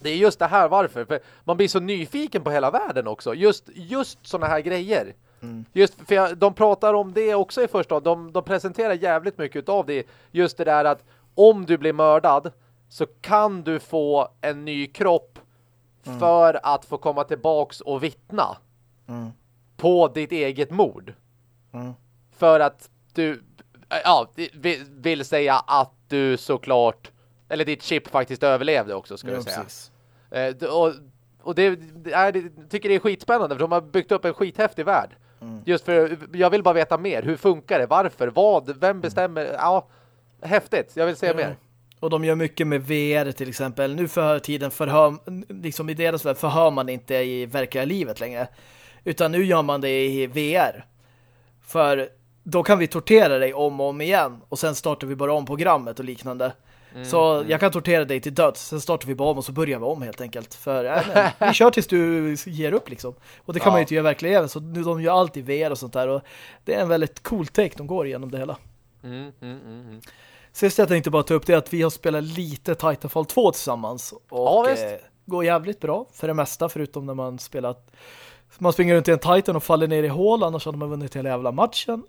det är just det här varför. För man blir så nyfiken på hela världen också. Just, just sådana här grejer. Mm. Just för jag, de pratar om det också i första. De, de presenterar jävligt mycket av det. Just det där att om du blir mördad så kan du få en ny kropp mm. för att få komma tillbaks och vittna mm. på ditt eget mord. Mm. För att du ja, vill säga att du såklart eller ditt chip faktiskt överlevde också ska jag säga. Eh, och, och det, det, är, det tycker det är skitspännande för de har byggt upp en skithäftig värld. Mm. Just för jag vill bara veta mer. Hur funkar det? Varför? Vad? Vem mm. bestämmer? Mm. Ja, häftigt. Jag vill se ja. mer. Och de gör mycket med VR till exempel. Nu för tiden förhör, liksom i deras värld förhör man inte i verkliga livet längre. Utan nu gör man det i VR. För då kan vi tortera dig om och om igen. Och sen startar vi bara om programmet och liknande. Mm, så mm. jag kan tortera dig till döds. Sen startar vi bara om och så börjar vi om helt enkelt. För äh, nej, vi kör tills du ger upp liksom. Och det kan ja. man ju inte göra verkligen. Så nu de gör alltid VR och sånt där. Och det är en väldigt cool take de går igenom det hela. Mm, mm, mm, mm. Sist jag tänkte bara ta upp det att vi har spelat lite Titanfall 2 tillsammans. Och ja, eh, går jävligt bra för det mesta. Förutom när man spelat man springer runt i en Titan och faller ner i hål. Annars hade man vunnit hela jävla matchen.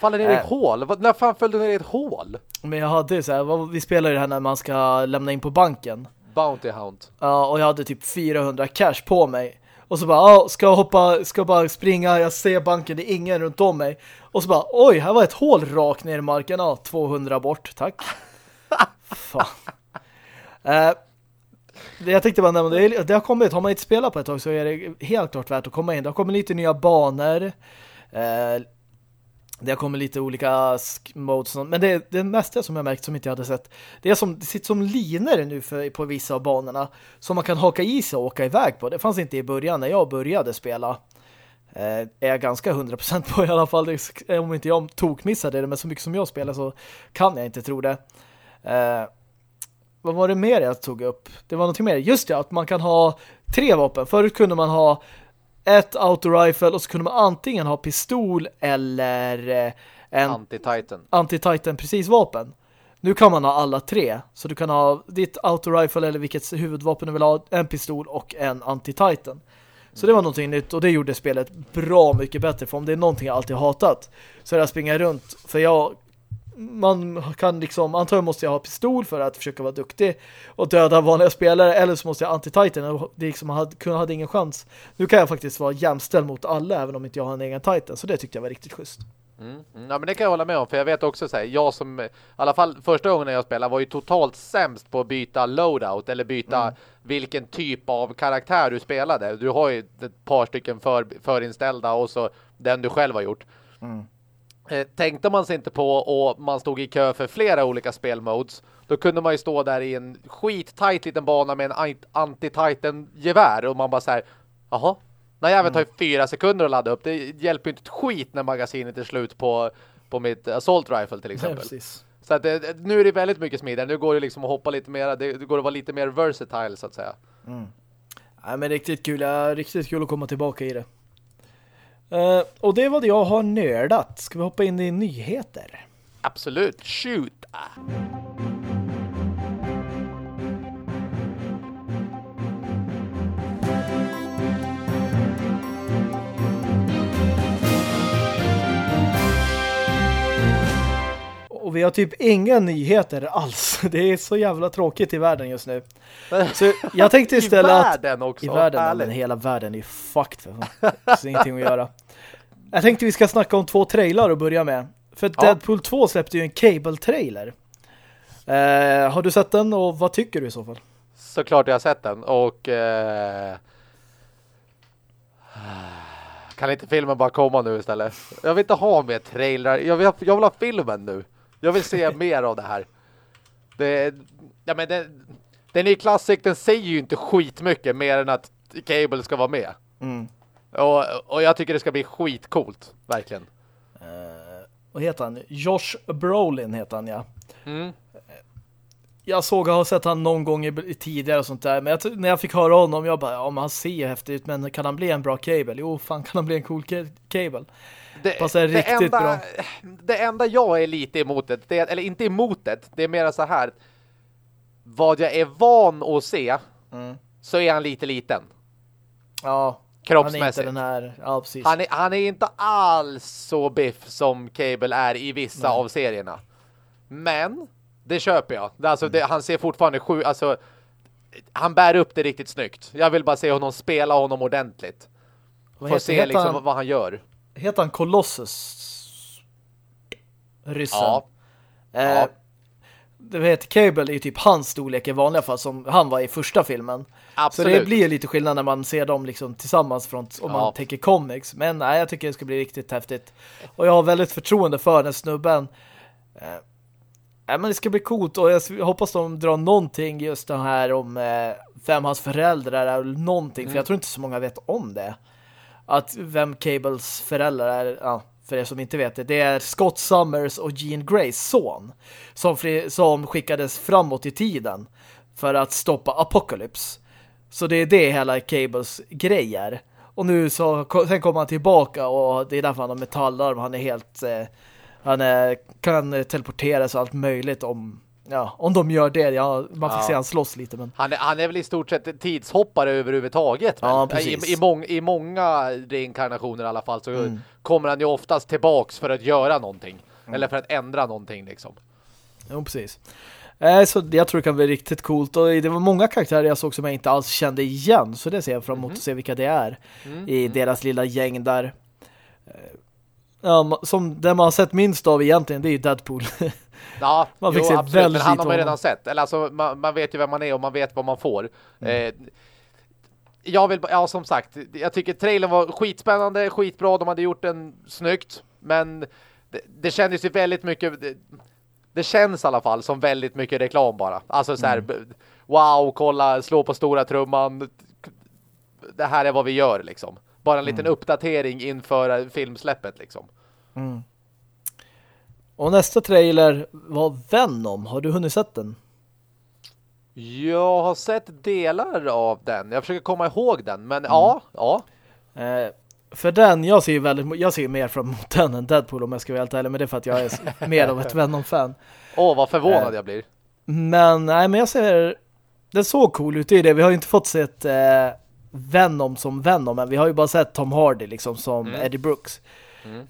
Faller ner i ett äh. hål? När fan föll du ner i ett hål? Men jag hade så här, vi spelar ju det här när man ska lämna in på banken. Bounty Hound. Ja, och jag hade typ 400 cash på mig. Och så bara, ja, ska jag hoppa, ska bara springa, jag ser banken, det är ingen runt om mig. Och så bara, oj, här var ett hål rakt ner i marken. Ja, 200 bort, tack. Fan. Uh, jag tänkte bara nämna, det, det har kommit, har man inte spelat på ett tag så är det helt klart värt att komma in. Det har kommit lite nya banor. Uh, det har kommit lite olika modes. Men det, det mesta som jag märkt som inte jag hade sett. Det är som, det sitter som liner nu för, på vissa av banorna. Som man kan haka i sig och åka iväg på. Det fanns inte i början när jag började spela. Eh, är jag ganska 100% på i alla fall. Det, om inte jag tokmissade det. Men så mycket som jag spelar så kan jag inte tro det. Eh, vad var det mer jag tog upp? Det var någonting mer. Just det, att man kan ha tre vapen. Förut kunde man ha ett autorifle och så kunde man antingen ha pistol eller eh, en anti-titan. Anti-titan precis vapen. Nu kan man ha alla tre. Så du kan ha ditt autorifle eller vilket huvudvapen du vill ha, en pistol och en anti-titan. Så det var någonting nytt och det gjorde spelet bra mycket bättre. För om det är någonting jag alltid hatat så är det att springa runt. För jag man kan liksom, antagligen måste jag ha pistol för att försöka vara duktig och döda vanliga spelare, eller så måste jag anti-titan och det liksom hade, hade ingen chans. Nu kan jag faktiskt vara jämställd mot alla även om inte jag har en egen titan, så det tyckte jag var riktigt schysst. Mm. Ja men det kan jag hålla med om för jag vet också så här, jag som i alla fall första gången jag spelade var ju totalt sämst på att byta loadout eller byta mm. vilken typ av karaktär du spelade. Du har ju ett par stycken för, förinställda och så den du själv har gjort. Mm. Eh, tänkte man sig inte på och man stod i kö för flera olika spelmodes då kunde man ju stå där i en skittajt liten bana med en anti-titan-gevär och man bara så här, jaha, nej jäveln tar ju mm. fyra sekunder att ladda upp. Det hjälper ju inte ett skit när magasinet är slut på, på mitt assault rifle till exempel. Nej, så att det, nu är det väldigt mycket smidigare. Nu går det liksom att hoppa lite mer, det, det går att vara lite mer versatile så att säga. Mm. Nej, men riktigt kul. Ja, riktigt kul att komma tillbaka i det. Uh, och det var det jag har nördat. Ska vi hoppa in i nyheter? Absolut. Shoot! Och vi har typ inga nyheter alls. Det är så jävla tråkigt i världen just nu. Så jag tänkte istället att... I världen också? I världen, men hela världen är fucked. För så ingenting att göra. Jag tänkte vi ska snacka om två trailrar att börja med. För ja. Deadpool 2 släppte ju en cable-trailer. Eh, har du sett den och vad tycker du i så fall? Såklart jag har sett den och... Eh... Kan inte filmen bara komma nu istället? Jag vill inte ha mer trailrar. Jag vill ha, jag vill ha filmen nu. Jag vill se mer av det här. Det, ja, men det, den är klassik, den säger ju inte skitmycket mer än att Cable ska vara med. Mm. Och, och jag tycker det ska bli skitcoolt, verkligen. Uh, vad heter han? Josh Brolin heter han, ja. Mm. Jag såg, jag har sett han någon gång i, tidigare och sånt där. Men jag, när jag fick höra honom, jag bara, ja men han ser ju häftigt ut. Men kan han bli en bra cable? Jo, fan kan han bli en cool cable? Det, Passar det riktigt enda, bra. Det enda jag är lite emot det, det, eller inte emot det, det är mer så här. Vad jag är van att se mm. så är han lite liten. Ja, Kroppsmässigt. Han är här, ja. Han är, han är inte alls så biff som Cable är i vissa Nej. av serierna. Men, det köper jag. Alltså, det, han ser fortfarande sju, alltså han bär upp det riktigt snyggt. Jag vill bara se honom spela honom ordentligt. Få se liksom han, vad han gör. Heter han Colossus? Ryssen. Ja. Eh, ja. Det heter Cable är typ hans storlek i vanliga fall som han var i första filmen. Absolut. Så det blir lite skillnad när man ser dem liksom tillsammans från, om ja. man tänker comics. Men nej, jag tycker det ska bli riktigt häftigt. Och jag har väldigt förtroende för den snubben. Eh, men det ska bli coolt och jag hoppas de drar någonting just den här om eh, vem hans föräldrar är eller någonting. Mm. För jag tror inte så många vet om det. Att vem Cables föräldrar är, ja, för er som inte vet det, det är Scott Summers och Jean Grays son som, som skickades framåt i tiden för att stoppa Apocalypse. Så det är det hela Cables grejer. Och nu så sen kommer han tillbaka och det är därför han har metallarm. Han är helt eh, han är, kan teleporteras och allt möjligt om ja, om de gör det. Ja, man får ja. se han slåss lite. Men... Han, är, han är väl i stort sett tidshoppare överhuvudtaget. Ja, I, i, mång, I många reinkarnationer i alla fall så mm. kommer han ju oftast tillbaks för att göra någonting. Mm. Eller för att ändra någonting liksom. Jo, precis. Eh, så jag tror det kan bli riktigt coolt. Och det var många karaktärer jag såg som jag inte alls kände igen. Så det ser jag fram emot mm. att se vilka det är. Mm. I deras lilla gäng där. Eh, ja, som det man har sett minst av egentligen, det är ju Deadpool. Ja, man fick jo, se absolut, men han har man redan sett. Eller alltså, man, man, vet ju vem man är och man vet vad man får. Mm. Eh, jag vill, ja som sagt, jag tycker trailern var skitspännande, skitbra, de hade gjort den snyggt, men det, det kändes ju väldigt mycket, det, det, känns i alla fall som väldigt mycket reklam bara. Alltså så här, mm. wow, kolla, slå på stora trumman, det här är vad vi gör liksom. Bara en liten mm. uppdatering inför filmsläppet liksom. Mm. Och nästa trailer var Venom. Har du hunnit sett den? Jag har sett delar av den. Jag försöker komma ihåg den. Men mm. ja, ja. Eh, för den, jag ser väldigt jag ser mer från den än Deadpool om jag ska vara helt ärlig. Men det är för att jag är mer av ett Venom-fan. Åh, oh, vad förvånad eh, jag blir. Men, nej, men jag ser den såg cool ut i det. Vi har ju inte fått sett eh, Venom som Venom, men vi har ju bara sett Tom Hardy liksom som mm. Eddie Brooks. Mm.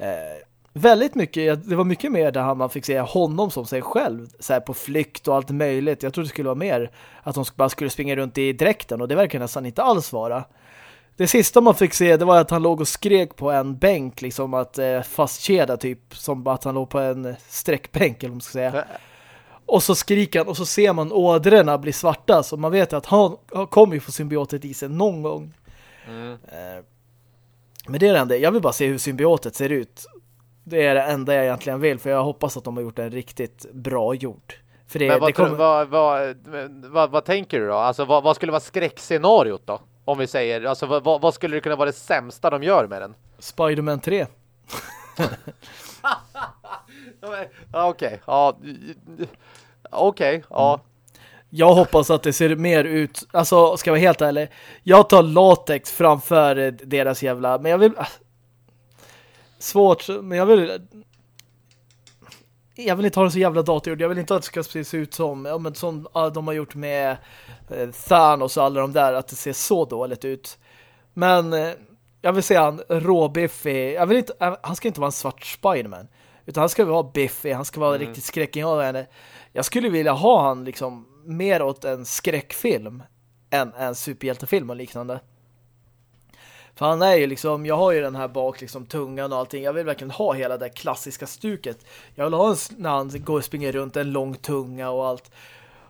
Väldigt mycket, det var mycket mer där man fick se honom som sig själv så här på flykt och allt möjligt. Jag trodde det skulle vara mer att de bara skulle springa runt i dräkten och det verkar nästan inte alls vara. Det sista man fick se det var att han låg och skrek på en bänk liksom att eh, fastkedja typ som att han låg på en sträckbänk eller man ska säga. Och så skriker han och så ser man ådrorna bli svarta så man vet att han, han kommer ju få symbiotet i sig någon gång. Mm. Eh, men det är det enda. Jag vill bara se hur symbiotet ser ut. Det är det enda jag egentligen vill för jag hoppas att de har gjort en riktigt bra gjord. För det, Men vad, det kommer... vad, vad, vad, vad, tänker du då? Alltså vad, vad skulle vara skräckscenariot då? Om vi säger, alltså vad, vad skulle det kunna vara det sämsta de gör med den? Spiderman 3. Okej, ja. Okej, ja. Mm. Jag hoppas att det ser mer ut, alltså ska jag vara helt ärlig, jag tar latex framför deras jävla, men jag vill, svårt, men jag vill jag vill inte ha det så jävla datorgjord. Jag vill inte att det ska se ut som, ja, men som de har gjort med eh, Thanos och alla de där, att det ser så dåligt ut. Men eh, jag vill se han råbiffig. Jag vill inte, han ska inte vara en svart Spiderman. Utan han ska vara biffig, han ska vara mm. riktigt skräckinjagande. Jag skulle vilja ha han liksom mer åt en skräckfilm än en superhjältefilm och liknande. För han är ju liksom, jag har ju den här bak liksom tungan och allting. Jag vill verkligen ha hela det klassiska stuket. Jag vill ha en, när han går och springer runt en lång tunga och allt.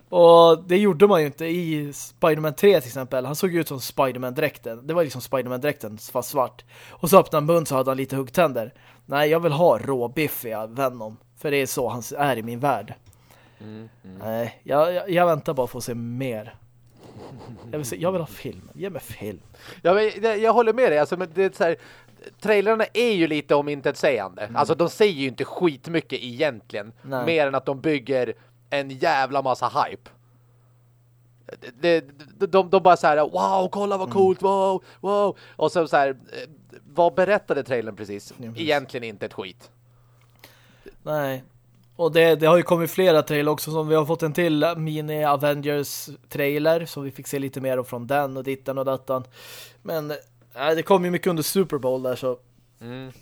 Och det gjorde man ju inte i Spiderman 3 till exempel. Han såg ut som Spiderman-dräkten. Det var liksom Spiderman-dräkten fast svart. Och så öppnade han mun så hade han lite huggtänder. Nej, jag vill ha råbiffiga Venom. För det är så han är i min värld. Mm, mm. Nej, jag, jag, jag väntar bara för att se mer. Jag vill, se, jag vill ha film. Ge mig film. Ja, jag, jag håller med dig. Alltså, men det är så här, trailrarna är ju lite om inte ett sägande. Mm. Alltså de säger ju inte skitmycket egentligen. Nej. Mer än att de bygger en jävla massa hype. De, de, de, de bara så här, wow, kolla vad mm. coolt, mm. wow, wow. Och så så här, eh, vad berättade trailern precis? Ja, precis? Egentligen inte ett skit. Nej. Och det, det har ju kommit flera trailer också som vi har fått en till mini Avengers trailer som vi fick se lite mer från den och ditten och datan. Men äh, det kom ju mycket under Super Bowl där så Mm.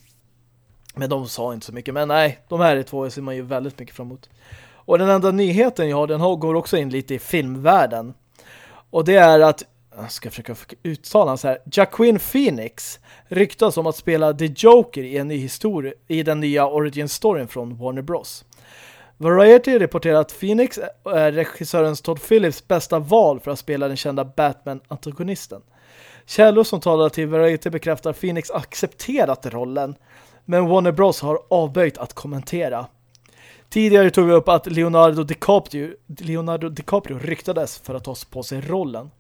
men de sa inte så mycket. Men nej, de här är två ser man ju väldigt mycket fram emot. Och den enda nyheten jag har, den har, går också in lite i filmvärlden. Och det är att, jag ska försöka uttala så här, Jacqueline Phoenix ryktas om att spela The Joker i en ny historia, i den nya origin-storyn från Warner Bros. Variety rapporterar att Phoenix är regissören Todd Phillips bästa val för att spela den kända Batman-antagonisten. Källor som talar till Variety bekräftar att Phoenix accepterat rollen, men Warner Bros har avböjt att kommentera. Tidigare tog vi upp att Leonardo DiCaprio, Leonardo DiCaprio ryktades för att ta på sig rollen.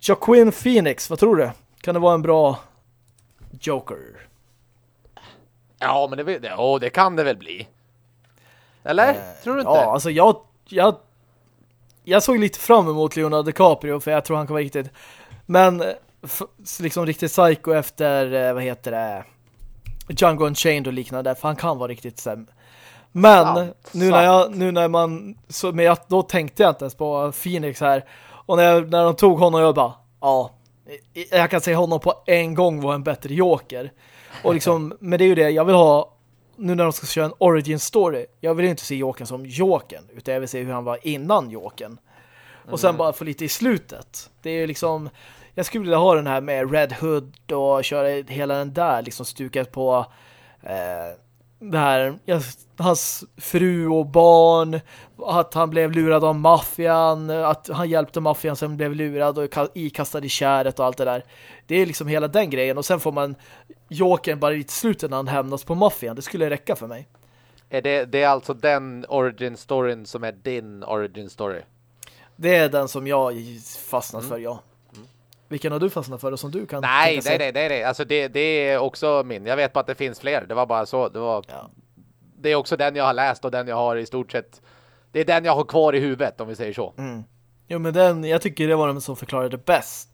Joaquin Phoenix, vad tror du? Kan det vara en bra Joker? Ja, men det, det, oh, det kan det väl bli. Eller? Eh, tror du inte? Ja, alltså jag, jag jag såg lite fram emot Leonardo DiCaprio för jag tror han kan vara riktigt men liksom riktigt psycho efter eh, vad heter det Django Unchained och liknande för han kan vara riktigt sämre. Men sant, nu när jag nu när man så men jag, då tänkte jag inte ens på Phoenix här och när jag, när de tog honom jag bara ja jag kan säga honom på en gång var en bättre joker. Och liksom, men det är ju det, jag vill ha nu när de ska köra en origin story, jag vill inte se Jokern som Jokern, utan jag vill se hur han var innan Jokern. Och sen mm. bara få lite i slutet. Det är ju liksom, jag skulle vilja ha den här med Red Hood och köra hela den där, liksom stukat på eh, det här, hans fru och barn, att han blev lurad av maffian, att han hjälpte maffian sen blev lurad och ikastad i käret och allt det där. Det är liksom hela den grejen och sen får man Jokern bara i slutet när han hämnas på maffian. Det skulle räcka för mig. Är det, det är alltså den origin storyn som är din origin story? Det är den som jag fastnat mm. för, ja. Vilken har du fastnat för och som du kan Nej, nej, nej, nej, nej. Alltså det, det är också min. Jag vet bara att det finns fler. Det var bara så. Det, var... Ja. det är också den jag har läst och den jag har i stort sett. Det är den jag har kvar i huvudet om vi säger så. Mm. Jo, men den, jag tycker det var den som förklarade bäst.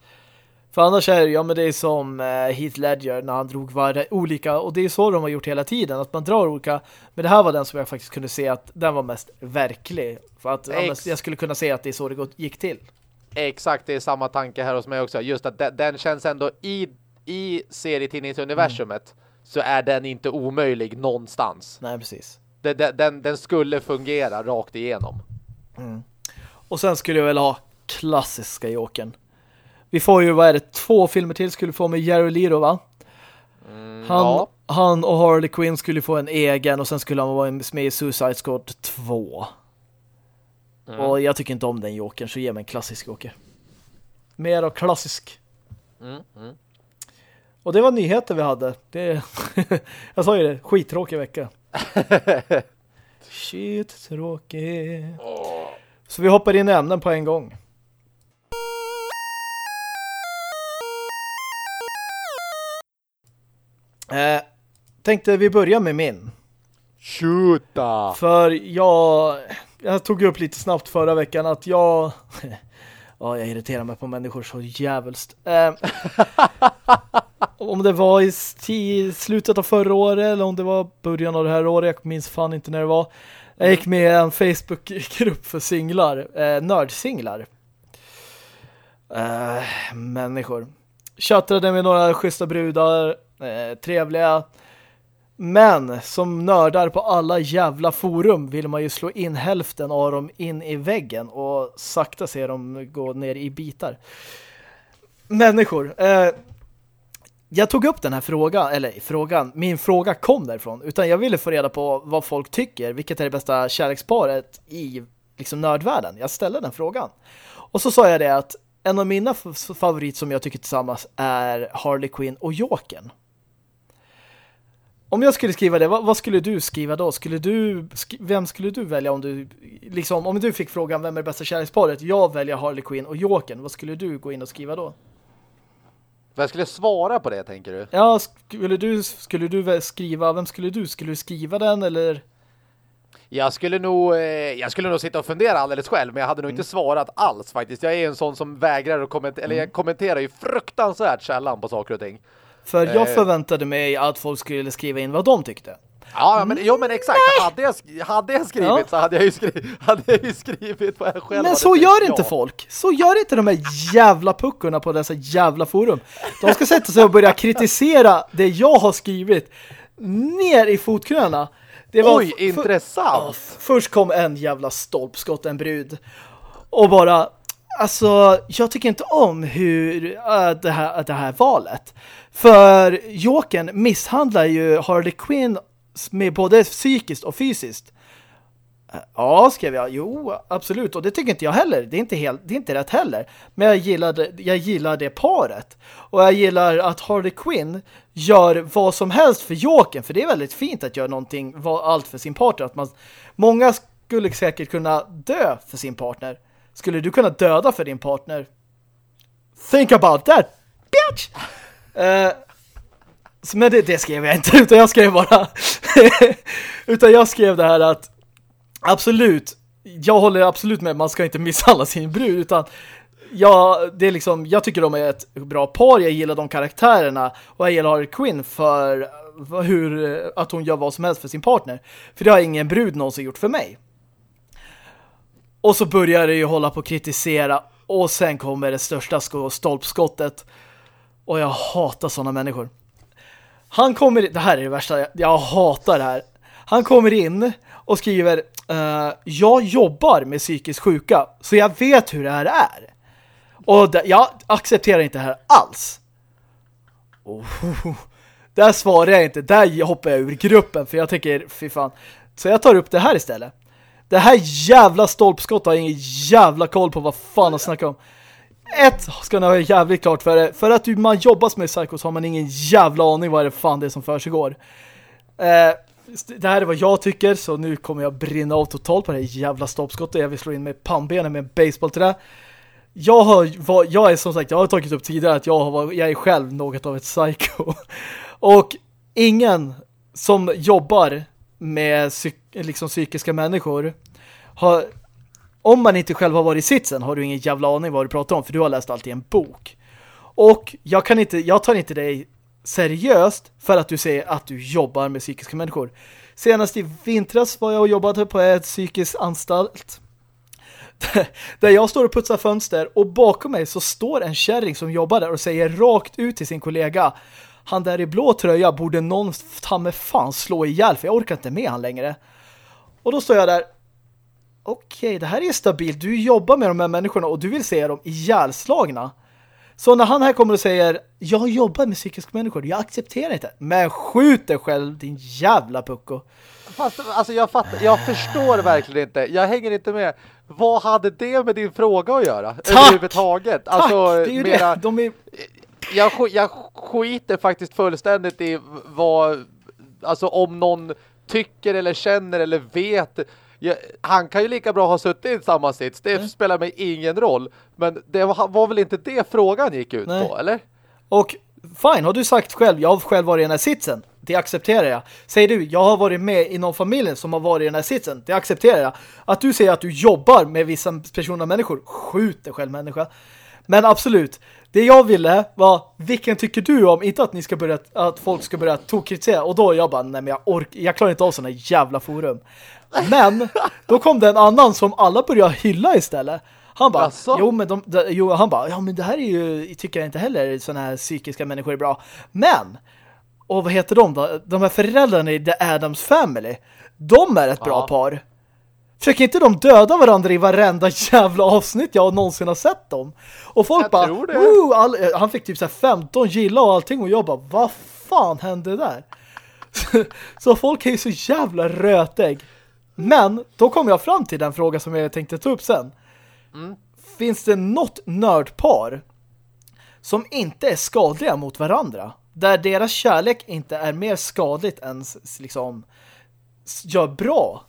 För annars är det, ja men det är som uh, Heath Ledger när han drog varje olika, och det är så de har gjort hela tiden, att man drar olika, men det här var den som jag faktiskt kunde se att den var mest verklig. För att Ex jag skulle kunna se att det är så det gick till. Exakt, det är samma tanke här hos mig också. Just att den, den känns ändå i, i serietidningsuniversumet mm. så är den inte omöjlig någonstans. Nej, precis. Den, den, den skulle fungera rakt igenom. Mm. Och sen skulle jag väl ha klassiska Jokern. Vi får ju, vad är det, två filmer till skulle få med Jerry Liro va? Mm, han, ja. han och Harley Quinn skulle få en egen och sen skulle han vara med i Suicide Squad 2. Mm. Och jag tycker inte om den jokern så ge mig en klassisk joker. Mer av klassisk. Mm, mm. Och det var nyheter vi hade. Det, jag sa ju det, skittråkig vecka. Shit, tråkig. Oh. Så vi hoppar in i ämnen på en gång. Eh, tänkte vi börja med min. Shoota! För jag, jag tog upp lite snabbt förra veckan att jag... Ja, jag irriterar mig på människor så jävligt. Eh, om det var i slutet av förra året eller om det var början av det här året, jag minns fan inte när det var. Jag gick med i en Facebook-grupp för singlar, eh, nördsinglar. Eh, människor. Chattrade med några schyssta brudar eh, trevliga. Men som nördar på alla jävla forum vill man ju slå in hälften av dem in i väggen och sakta se dem gå ner i bitar. Människor. Eh, jag tog upp den här frågan, eller frågan, min fråga kom därifrån. Utan jag ville få reda på vad folk tycker, vilket är det bästa kärleksparet i liksom nördvärlden. Jag ställde den frågan. Och så sa jag det att en av mina favorit som jag tycker tillsammans är Harley Quinn och Jokern. Om jag skulle skriva det, vad, vad, skulle du skriva då? Skulle du, sk vem skulle du välja om du liksom, om du fick frågan vem är det bästa kärleksparet? Jag väljer Harley Quinn och Jokern. Vad skulle du gå in och skriva då? Vad skulle jag svara på det, tänker du? Ja, skulle du, skulle du skriva, vem skulle du? Skulle du skriva den eller? Jag skulle nog, eh, jag skulle nog sitta och fundera alldeles själv, men jag hade nog mm. inte svarat alls faktiskt. Jag är en sån som vägrar att kommentera, eller jag mm. kommenterar ju fruktansvärt sällan på saker och ting. För jag eh. förväntade mig att folk skulle skriva in vad de tyckte. Ja, men, jo, men exakt. Hade jag, hade jag skrivit ja. så hade jag, ju skrivit, hade jag ju skrivit vad jag själv Men så gör inte folk. Så gör inte de här jävla puckorna på dessa jävla forum. De ska sätta sig och börja kritisera det jag har skrivit ner i fotknöna. Det var Oj, intressant. först kom en jävla stolpskott, en brud. Och bara, alltså, jag tycker inte om hur äh, det, här, äh, det här valet. För Jokern misshandlar ju Harley Quinn med både psykiskt och fysiskt. Äh, ja, skrev jag. Jo, absolut. Och det tycker inte jag heller. Det är inte, helt, det är inte rätt heller. Men jag gillar, jag gillar det paret. Och jag gillar att Harley Quinn gör vad som helst för Jokern. För det är väldigt fint att göra någonting, allt för sin partner. Att man, många skulle säkert kunna dö för sin partner. Skulle du kunna döda för din partner? Think about that, bitch! Uh, men det, det, skrev jag inte, utan jag skrev bara utan jag skrev det här att absolut, jag håller absolut med man ska inte misshandla sin brud, utan jag, det är liksom, jag tycker de är ett bra par, jag gillar de karaktärerna och jag gillar Harley Quinn för hur, eh, att hon gör vad som helst för sin partner. För det har ingen brud någonsin gjort för mig. Och så börjar det ju hålla på att kritisera och sen kommer det största stolpskottet och jag hatar sådana människor. Han kommer, det här är det värsta, jag hatar det här. Han kommer in och skriver uh, jag jobbar med psykiskt sjuka så jag vet hur det här är. Och det, jag accepterar inte det här alls. Oh, där svarar jag inte. Där hoppar jag ur gruppen för jag tänker, fy fan. Så jag tar upp det här istället. Det här jävla stolpskottet har ingen jävla koll på vad fan att snacka om. Ett ska ni ha jävligt klart för det. För att man jobbar med psykos har man ingen jävla aning vad det fan det är som försiggår. Eh, det här är vad jag tycker så nu kommer jag brinna av totalt på det här jävla stolpskottet, Jag vill slå in med pannbenen med en baseballträ. Jag har jag är som sagt jag har tagit upp tidigare att jag har jag är själv något av ett psycho. Och ingen som jobbar med psyk, liksom psykiska människor har om man inte själv har varit i sitsen har du ingen jävla aning vad du pratar om för du har läst allt i en bok. Och jag kan inte jag tar inte dig seriöst för att du säger att du jobbar med psykiska människor. Senast i vintras var jag och jobbade på ett psykisk anstalt. Där jag står och putsar fönster och bakom mig så står en kärring som jobbar där och säger rakt ut till sin kollega han där i blå tröja borde någon ta med fan slå ihjäl för jag orkar inte med han längre. Och då står jag där okej, okay, det här är stabilt. Du jobbar med de här människorna och du vill se dem ihjälslagna. Så när han här kommer och säger jag jobbar med psykiska människor, jag accepterar inte. Men skjut dig själv, din jävla pucko. Fast, alltså jag, fattar, jag förstår verkligen inte. Jag hänger inte med. Vad hade det med din fråga att göra? Tack! Överhuvudtaget. Tack! Alltså, det är ju mera, det. De är... jag, jag skiter faktiskt fullständigt i vad... Alltså om någon tycker eller känner eller vet Ja, han kan ju lika bra ha suttit i samma sits. Det mm. spelar mig ingen roll. Men det var, var, väl inte det frågan gick ut Nej. på, eller? Och fine, har du sagt själv, jag har själv varit i den här sitsen. Det accepterar jag. Säger du, jag har varit med i någon familj som har varit i den här sitsen. Det accepterar jag. Att du säger att du jobbar med vissa personer och människor. Skjut dig själv människa. Men absolut, det jag ville var, vilken tycker du om? Inte att ni ska börja, att folk ska börja tokkritisera. Och då jag bara, nej men jag ork, jag klarar inte av sådana jävla forum. Men då kom det en annan som alla började hylla istället. Han bara, Asså? jo men de, de, jo, han bara, ja men det här är ju, tycker jag inte heller sådana här psykiska människor är bra. Men, och vad heter de då? De här föräldrarna i The Adams Family, de är ett ja. bra par. Försöker inte de döda varandra i varenda jävla avsnitt jag någonsin har sett dem? Och folk jag bara, all, han fick typ så 15 gilla och allting och jag bara, vad fan hände där? så folk är ju så jävla rötägg. Men då kommer jag fram till den fråga som jag tänkte ta upp sen. Mm. Finns det något nördpar som inte är skadliga mot varandra? Där deras kärlek inte är mer skadligt än liksom gör bra?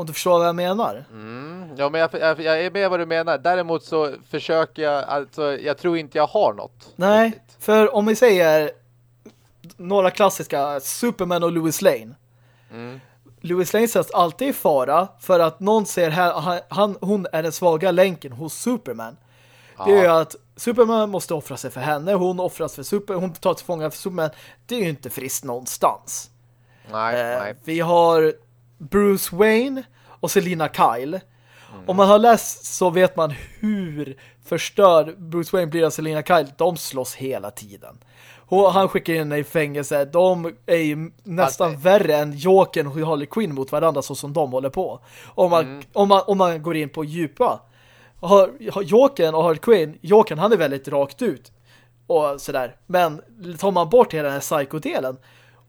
Om du förstår vad jag menar. Mm. Ja, men jag, jag, jag, är med vad du menar. Däremot så försöker jag, alltså jag tror inte jag har något. Nej, riktigt. för om vi säger några klassiska Superman och Louis Lane. Mm. Louis Lane sätts alltid i fara för att någon ser här, han, hon är den svaga länken hos Superman. Det är ju att Superman måste offra sig för henne, hon offras för Superman, hon tar till fånga för Superman. Det är ju inte friskt någonstans. Nej, Eh, nej. Vi har Bruce Wayne och Selina Kyle. Om man har läst så vet man hur förstörd Bruce Wayne blir av Selina Kyle. De slåss hela tiden. Och han skickar in henne i fängelse. De är ju nästan Fast- värre än Jokern och Harley Quinn mot varandra så som de håller på. Om man, om man, om man går in på djupa. Jokern och Harley Quinn, Jokern han är väldigt rakt ut och sådär. Men tar man bort hela den här psykodelen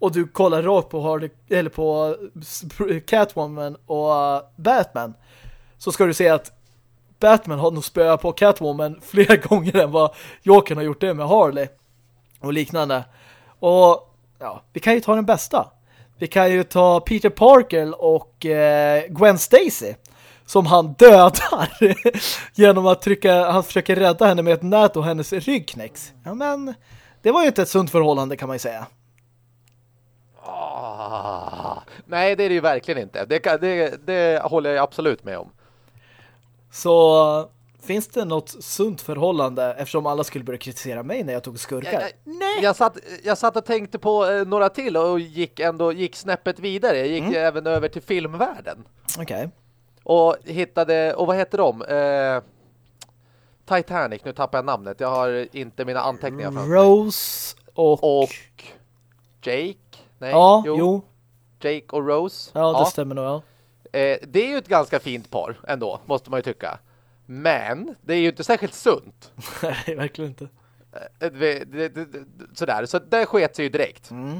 och du kollar rakt på Harley, eller på eh, Catwoman och uh, Batman så ska du se att Batman har nog spöat på Catwoman flera gånger än vad Jokern har gjort det med Harley och liknande. Och ja, vi kan ju ta den bästa. Vi kan ju ta Peter Parker och eh, Gwen Stacy som han dödar genom att trycka, han försöker rädda henne med ett nät och hennes rygg knäcks. Ja men, det var ju inte ett sunt förhållande kan man ju säga. Ah, nej, det är det ju verkligen inte. Det, kan- det, det håller jag absolut med om. Så finns det något sunt förhållande eftersom alla skulle börja kritisera mig när jag tog skurkar? Jag, jag, jag, satt, jag satt och tänkte på eh, några till och gick ändå gick snäppet vidare. Jag gick även över till filmvärlden. Okej. Och hittade, och vad heter de? Eh, Titanic, nu tappar jag namnet. Jag har inte mina anteckningar framför. Rose och... Och Jake? Nej, ja, jo. Jake och Rose. Ja, det stämmer nog, ja. Eh, det är ju ett ganska fint par ändå, måste man ju tycka. Men det är ju inte särskilt sunt. Nej, verkligen inte. Eh, Sådär, så det sket sig ju direkt. Mm.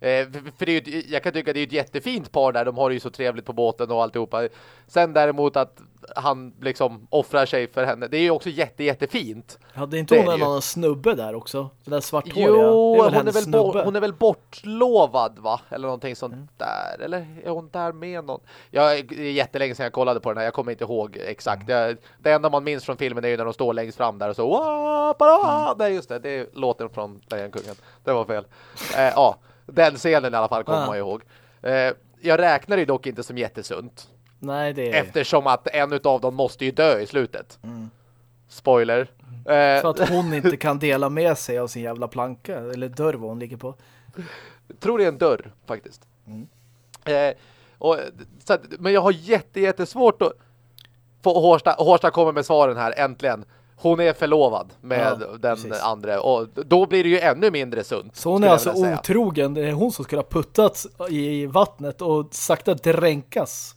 Eh, för- det är ju, jag kan tycka att det är ett jättefint par där. De har det ju så trevligt på båten och alltihopa. Sen däremot att han liksom offrar sig för henne. Det är ju också jätte, jättefint. Inte Det hon är en det ju. annan snubbe där också? Den där svarthåriga. Jo, det är hon, är väl bo, hon är väl bortlovad va? Eller någonting sånt Mm. där. Eller är hon där med någon? Jag, det är jättelänge sedan jag kollade på den här. Jag kommer inte ihåg exakt. Mm. Jag, det enda man minns från filmen är ju när de står längst fram där och så. Mm. Nej, just det. Det är låten från Lejonkungen. Det var fel. Eh, ja, den scenen i alla fall kommer Ah. man ihåg. Eh, jag räknar det dock inte som jättesunt. Nej, det är... Eftersom att en av dem måste ju dö i slutet. Spoiler. Eh, Mm. För att hon inte kan dela med sig av sin jävla planka. Eller dörr vad hon ligger på. tror det är en dörr faktiskt. Eh, och, så att, men jag har jätte, jättesvårt att få Hårsta, Hårsta kommer med svaren här, äntligen. Hon är förlovad med Ja, den precis. andra och då blir det ju ännu mindre sunt. Så hon är alltså otrogen. Det är hon som skulle ha puttats i vattnet och sakta dränkas.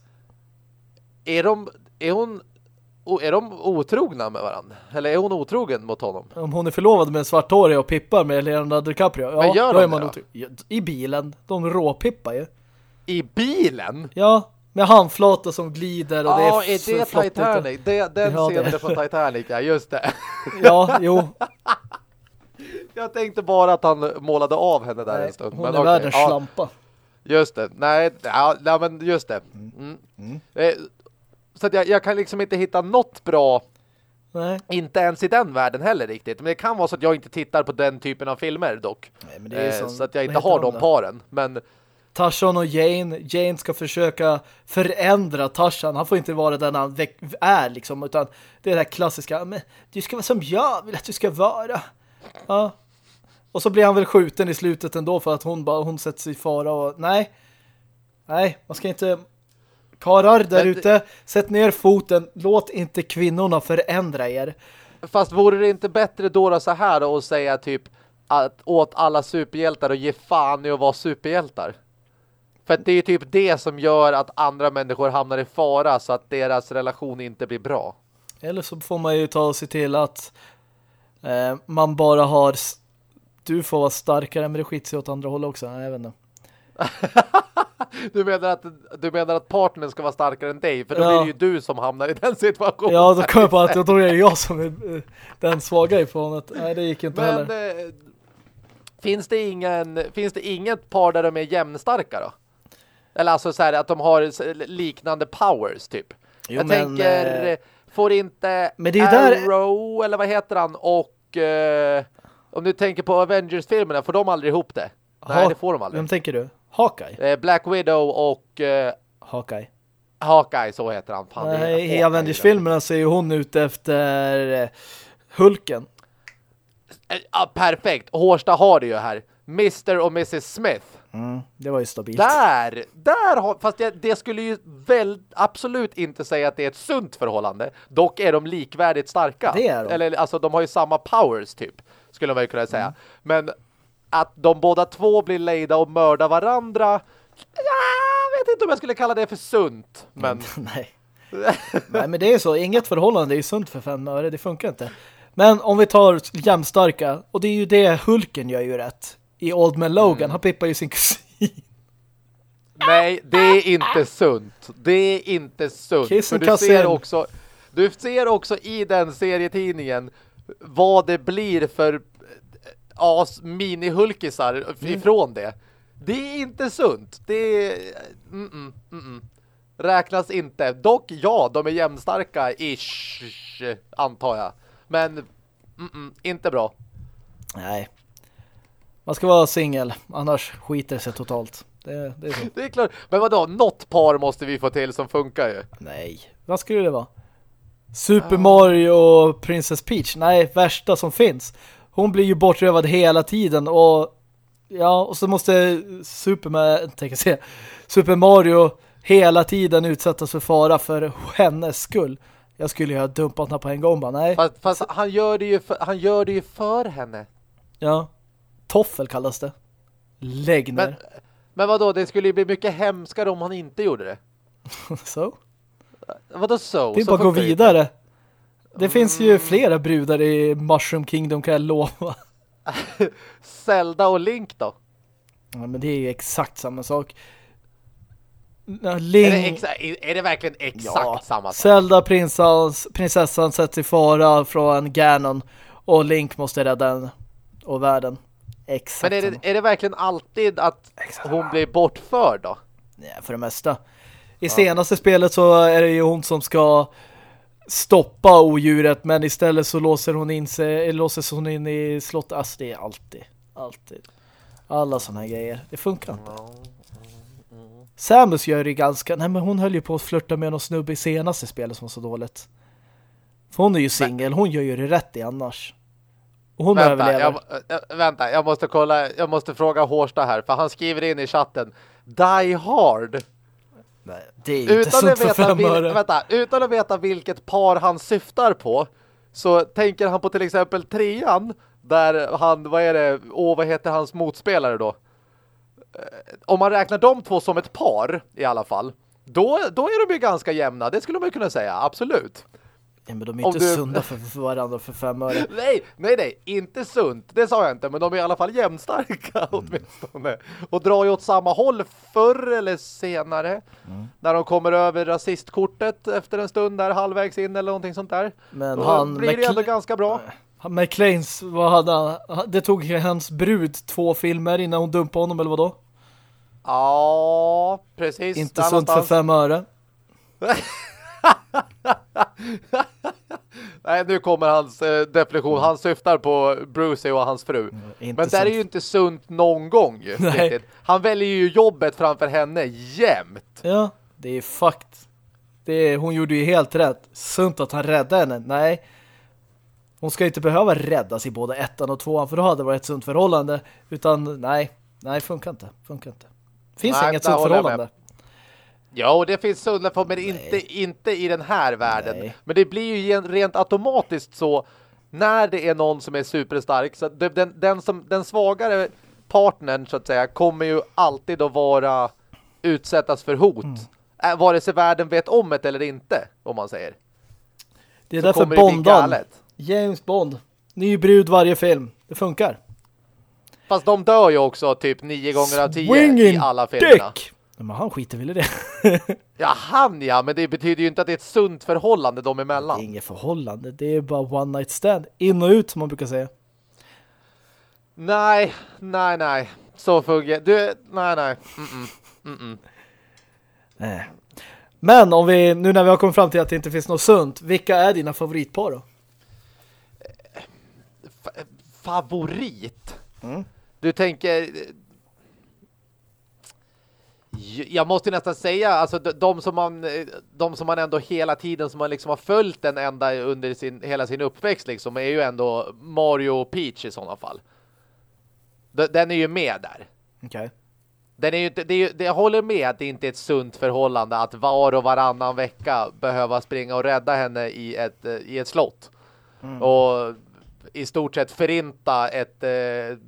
Är de, är hon, är de otrogna med varandra? Eller är hon otrogen mot honom? Om hon är förlovad med en svarthårig och pippar med Leonardo DiCaprio. Ja, Men gör då är man det otrogen. I bilen. De råpippar ju. I bilen? Ja, med handflata som glider och Ja, det är, är det. Titanic? Det, den Ja, det scenen är från Titanic, ja just det. Ja, jo. Jag tänkte bara att han målade av henne där Nej, en stund. hon men är okej, världens ja. slampa. Just det. Nej, ja, nej men just det. Mm. Eh, så att jag, jag kan liksom inte hitta något bra, Nej. inte ens i den världen heller riktigt. Men det kan vara så att jag inte tittar på den typen av filmer dock. Nej, är Eh, så att jag inte har de paren. Men Tarzan och Jane. Jane ska försöka förändra Tarzan. Han får inte vara den han är liksom. Utan det är det här klassiska. Men du ska vara som jag vill att du ska vara. Ja. Och så blir han väl skjuten i slutet ändå för att hon bara hon sätter sig i fara. Och, nej. Nej, man ska inte... Karar där ute, sätt ner foten. Låt inte kvinnorna förändra er. fast vore det inte bättre då, så här och säga typ att åt alla superhjältar och ge fan i att vara superhjältar? För det är ju typ det som gör att andra människor hamnar i fara så att deras relation inte blir bra. Eller så får man ju ta och se till att eh, man bara har du får vara starkare men det skiter sig åt andra håll också. Jag vet inte. Du menar att, du menar att partnern ska vara starkare än dig? För då Ja. blir det ju du som hamnar i den situationen. Ja, då kommer jag på att då är det jag som är eh, den svaga i förhållandet. Nej, det gick inte Men heller. eh, finns, det ingen, finns det inget par där de är jämnstarka då? Eller alltså så här att de har liknande powers typ. Jo, jag men, tänker, eh, får inte men det är där- Arrow, eller vad heter han, och eh, om du tänker på Avengers-filmerna, får de aldrig ihop det? Nej, det får de aldrig. Vem tänker du? Hawkeye? Eh, Black Widow och eh, Hawkeye. Hawkeye, så heter han. Fan, Nej, i Avengers-filmerna så är ju hon ute efter eh, Hulken. Eh, Ja, perfekt. Hårsta har det ju här. Mr. och Mrs. Smith. Mm, det var ju stabilt. Där, där har, fast det, det skulle ju väl absolut inte säga att det är ett sunt förhållande. Dock är de likvärdigt starka. Det är de. Eller alltså de har ju samma powers typ, skulle man ju kunna säga. Men att de båda två blir lejda och mördar varandra, jag vet inte om jag skulle kalla det för sunt. Men Nej. Nej, men det är så. Inget förhållande är sunt för fem öre. Det funkar inte. Men om vi tar jämstarka, och det är ju det Hulken gör ju rätt. I Old Man Logan, Mm. han pippar ju sin kusin. nej, det är inte sunt. Det är inte sunt. För du ser också du ser också i den serietidningen vad det blir för as mini-hulkisar Mm. ifrån det. Det är inte sunt. Det är... Mm -mm, mm. Räknas inte. Dock, ja, de är jämnstarka ish, antar jag. Men inte bra. Nej. Man ska vara singel, annars skiter sig totalt. Det, det är så. Det är klart. Men vadå, något par måste vi få till som funkar ju. Nej, vad skulle det vara? Super Mario och Princess Peach? Nej, värsta som finns. Hon blir ju bortrövad hela tiden och ja, och så måste Super, tänker säga, Super Mario hela tiden utsättas för fara för hennes skull. Jag skulle ju ha dumpat henne på en gång bara, nej. Fast, fast han, gör det ju för, han gör det ju för henne. Ja. Toffel kallas det. Lägg Men, ner. men vadå, det skulle ju bli mycket hemskare om han inte gjorde det. så. Vadå så? Det är Så bara att gå vidare. Det finns ju flera brudar i Mushroom Kingdom kan jag lova. Zelda och Link då? Ja, men det är ju exakt samma sak. Ja, Är Link, det, exa- är det verkligen exakt ja, samma sak? Zelda prinsans, prinsessan sätts i fara från Ganon och Link måste rädda den och världen. Exakt Men är samma. det, är det verkligen alltid att Exakt hon blir bortförd då? Ja, för det mesta. I senaste spelet så är det ju hon som ska stoppa odjuret men istället så låser hon in sig låses hon in i slottet. Alltså det är alltid, alltid. Alla sådana här grejer. Det funkar inte. Samus gör det ganska... Nej men hon höll ju på att flirta med någon snubbe i senaste spelet som var så dåligt. För hon är ju singel. Hon gör ju det rätt i annars. Och hon Vänta överlever. jag, jag, vänta, jag måste kolla, jag måste fråga Hårsta här, för han skriver in i chatten Die Hard. Nej, det är inte Utan sunt att, veta vil, vänta, utan att veta vilket par han syftar på så tänker han på till exempel trean där han, vad är det, åh vad heter hans motspelare då? Eh, Om man räknar de två som ett par i alla fall, då, då är de ju ganska jämna, det skulle man ju kunna säga, absolut. Ja, men de är inte du- sunda för, varandra för fem öre. Nej, nej, nej, inte sunt. Det sa jag inte, men de är i alla fall jämnstarka åtminstone. Och drar ju åt samma håll förr eller senare. När de kommer över rasistkortet efter en stund där halvvägs in eller någonting sånt där. Men Då han... blir det ändå ganska bra. McLeans, vad hade han? Det tog hans brud två filmer innan hon dumpade honom, eller vadå? Ja, precis. Inte sunt för fem öre. Nej, nu kommer hans eh, definition. Han syftar på Brucey och hans fru. Inte Men där är ju inte sunt någon gång. ju. Han väljer ju jobbet framför henne jämt. Ja, det är fakt. Det är, hon gjorde ju helt rätt. Sunt att han räddade henne. Nej. Hon ska inte behöva räddas i både ettan och tvåan för då hade det varit ett sunt förhållande. Utan nej, nej, funkar inte. Funkar inte. Finns Nej, inget sunt förhållande. Ja, och det finns för men inte, inte i den här världen. Nej. Men det blir ju rent automatiskt så när det är någon som är superstark. Så den, den, som, den svagare partnern så att säga kommer ju alltid att vara utsättas för hot. Mm. Äh, vare sig världen vet om det eller inte, om man säger. Det är Så därför Bondan. James Bond. Ny brud varje film. Det funkar. Fast de dör ju också typ nio gånger av tio Swinging i alla filmerna. dick! Men han skiter väl i det. Ja, han ja, men det betyder ju inte att det är ett sunt förhållande dem Det är emellan. inget förhållande. Det är bara one night stand. In och ut som man brukar säga. Nej, nej, nej. Så fungerar du. Nej, nej. Mm -mm. Mm -mm. Nej. Men om vi, nu när vi har kommit fram till att det inte finns något sunt, vilka är dina favoritpar då? Fa- favorit? Mm. Du tänker... Jag måste nästan säga, alltså de, som man eh, de som man ändå hela tiden som man liksom har följt den ända under sin, hela sin uppväxt liksom är ju ändå Mario och Peach i sådana fall. Den är ju med där. Okej. Den är ju inte, det är ju, det, jag håller med att det inte är ett sunt förhållande att var och varannan vecka behöva springa och rädda henne i ett, eh, i ett slott. Mm. Och i stort sett förinta ett, eh,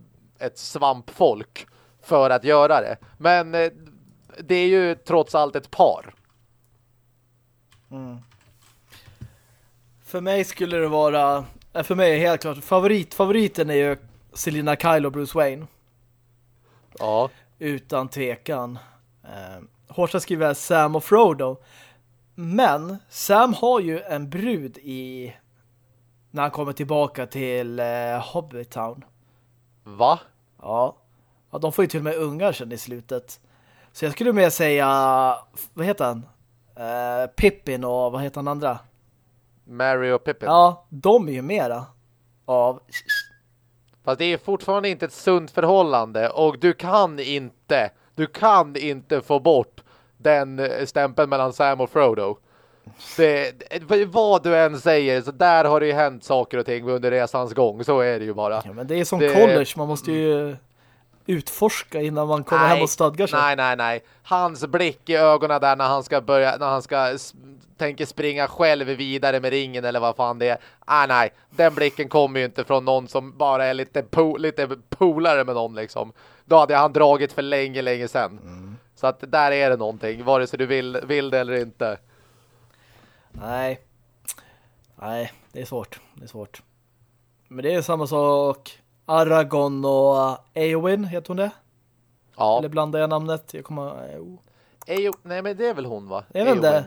ett svampfolk för att göra det. Men det är ju trots allt ett par. Mm. För mig skulle det vara för mig är helt klart favorit, favoriten är ju Selina Kyle och Bruce Wayne. Ja. Utan tvekan. Eh, skriver Sam och Frodo. Men Sam har ju en brud i när han kommer tillbaka till eh, Hobbitown. Va? Ja. ja. De får ju till och med ungar sen i slutet. Så jag skulle mer säga vad heter han? Eh, Pippin och vad heter han andra? Mary och Pippin. Ja, de är ju mera av Fast det är fortfarande inte ett sunt förhållande och du kan inte du kan inte få bort den eh, stämpeln mellan Sam och Frodo. Det, vad du än säger så där har det ju hänt saker och ting under resans gång. Så är det ju bara. Ja, men det är som det... college. Man måste ju utforska innan man kommer nej, hem och stadgar sig. Nej, nej, nej. Hans blick i ögonen där när han ska börja, när han ska tänker springa själv vidare med ringen eller vad fan det är. Ah, nej, den blicken kommer ju inte från någon som bara är lite, po lite polare med någon liksom. Då hade han dragit för länge, länge sedan. Mm. Så att där är det någonting, vare sig du vill, vill det eller inte. Nej. Nej, det är svårt. Det är svårt. Men det är samma sak. Aragon och Eowyn, heter hon det? Ja. Eller blandar jag namnet? Jag kommer... Oh. Ejo, nej men det är väl hon va? Jag vet inte.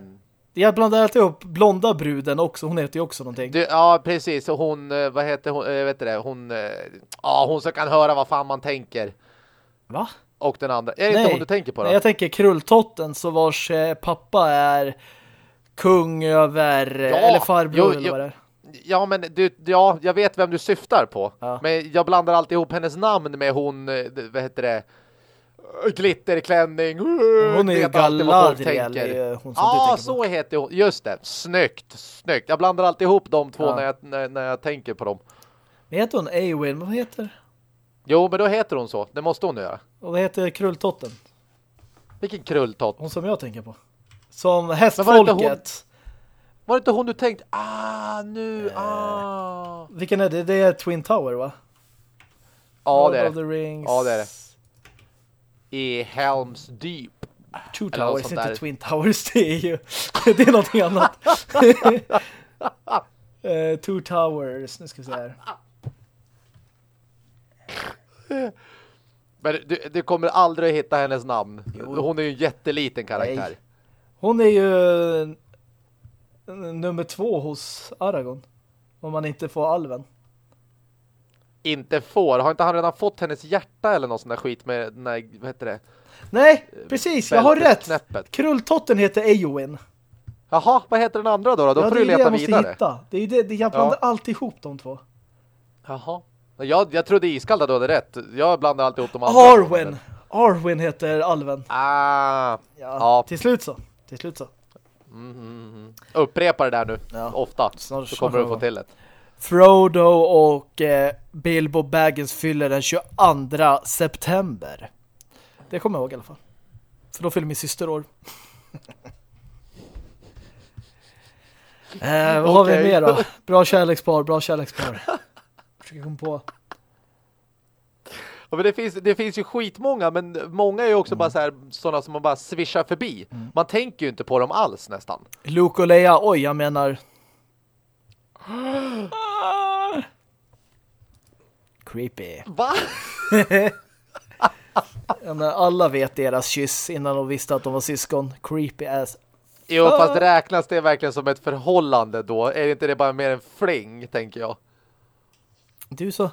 Jag blandar alltid upp blonda bruden också. Hon heter ju också någonting. Du, ja, precis. Och hon, eh, vad heter hon? Jag vet det. Hon, eh, ja, hon som kan höra vad fan man tänker. Va? Och den andra. Är det Nej. inte hon du tänker på då? Nej, jag tänker Krulltotten så vars eh, pappa är kung över, ja, eller farbror jo, eller vad det är. Ja, men du, ja, jag vet vem du syftar på. Ja. Men jag blandar alltid ihop hennes namn med hon, vad heter det? glitterklänning. Hon är ju Galadriel. Ja, ah, så heter hon. Just det. Snyggt. Snyggt. Jag blandar alltid ihop de två ja. när, jag, när, när jag tänker på dem. Men heter hon Eowyn? Vad heter? Jo, men då heter hon så. Det måste hon göra. Och vad heter Krulltotten? Vilken Krulltott? Hon som jag tänker på. Som hästfolket. Var det inte hon du tänkte? Ah, nu, eh, ah. Vilken är det? Det är Twin Tower, va? Ja, det är det. Ja, det är det i Helms Deep. Two Towers, inte där. Twin Towers, det är ju det är någonting annat. uh, two Towers, nu ska vi se här. Men du, du kommer aldrig hitta hennes namn. Jo. Hon är ju en jätteliten karaktär. Nej. Hon är ju nummer två hos Aragorn. Om man inte får alven inte får. Har inte han redan fått hennes hjärta eller något sånt där skit med där, vad heter det? Nej, precis. jag har rätt. Knäppet. Krulltotten heter Eowyn. Jaha, vad heter den andra då? Då ja, får du leta vidare. Hitta. Det är det, jag blandar ja. alltid ihop de två. Jaha. Jag, jag trodde iskall att du hade rätt. Jag blandar alltid ihop de andra. Arwen. Arwen heter alven. Ah. Ja, ja. Till slut så. Till slut så. Mm, mm, mm. Upprepa det där nu. Ja. Ofta. Snart, så kommer du få till det. Frodo och eh, Bilbo Baggins fyller den 22 september. Det kommer jag ihåg i alla fall. För då fyller min syster år. eh, vad okay. har vi mer då? Bra kärlekspar, bra kärlekspar. Försöker komma på. Ja, men det, finns, det finns ju skitmånga, men många är ju också mm. bara så här, sådana som man bara svischar förbi. Mm. Man tänker ju inte på dem alls nästan. Luke och Leia, oj jag menar Creepy. Va? ja, men alla vet deras kyss innan de visste att de var syskon. Creepy as. Jo, fast räknas det verkligen som ett förhållande då? Är inte det bara mer en fling, tänker jag? Du så...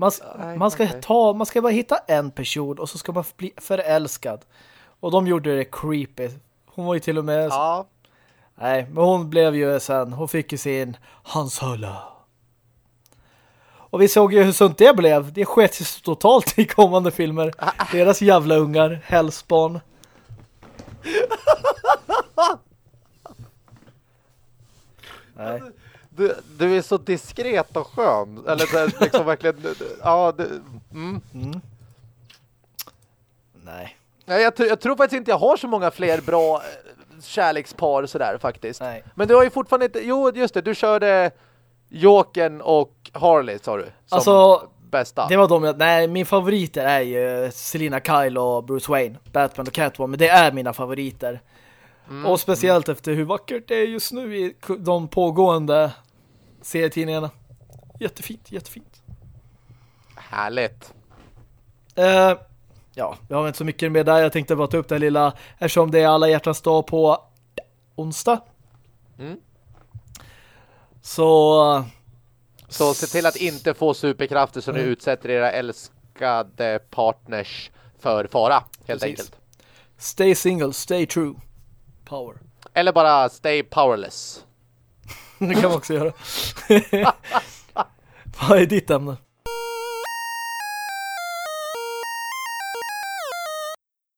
Man, man ska okay. ta, man ska bara hitta en person och så ska man bli förälskad. Och de gjorde det creepy. Hon var ju till och med... Ja. Nej, men hon blev ju sen, hon fick ju sin Hans Hölla. Och vi såg ju hur sunt det blev. Det sket ju totalt i kommande filmer. Deras jävla ungar, hälsbarn. Nej. Du, du är så diskret och skön. Eller det liksom verkligen... Ja, det, mm. Mm. Nej. Nej, jag, jag, tror faktiskt inte jag har så många fler bra eh, kärlekspar sådär faktiskt. Nej. Men du har ju fortfarande inte... Jo, just det. Du körde Jokern och Harley, sa du. Som Alltså, bästa. Det var de jag... Nej, min favoriter är ju Selina Kyle och Bruce Wayne. Batman och Catwoman. Men det är mina favoriter. Mm, och speciellt efter hur vackert det är just nu i de pågående serietidningarna. Jättefint, jättefint. Härligt. Eh, ja, vi har inte så mycket med där. Jag tänkte bara ta upp här lilla eftersom det är alla hjärtans dag på onsdag. Mm. Så Så se till att inte få superkrafter så ni Mm. utsätter era älskade partners för fara, helt Precis. enkelt. stay single, stay true. Power. Eller bara stay powerless. Det kan man också göra. Vad är ditt ämne?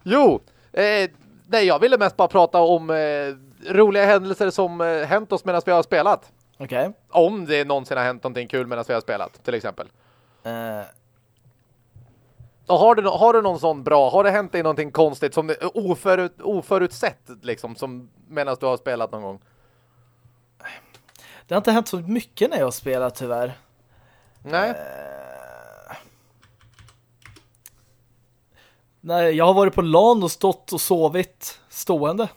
Jo, eh, nej jag ville mest bara prata om eh, roliga händelser som eh, hänt oss medan vi har spelat. Okej. Om det någonsin har hänt någonting kul medan vi har spelat, till exempel. Och har du, har du någon sån bra, har det hänt dig någonting konstigt som oförut, oförutsett liksom, som medan du har spelat någon gång? Det har inte hänt så mycket när jag har spelat tyvärr. Nej? Eh, nej, jag har varit på LAN och stått och sovit stående.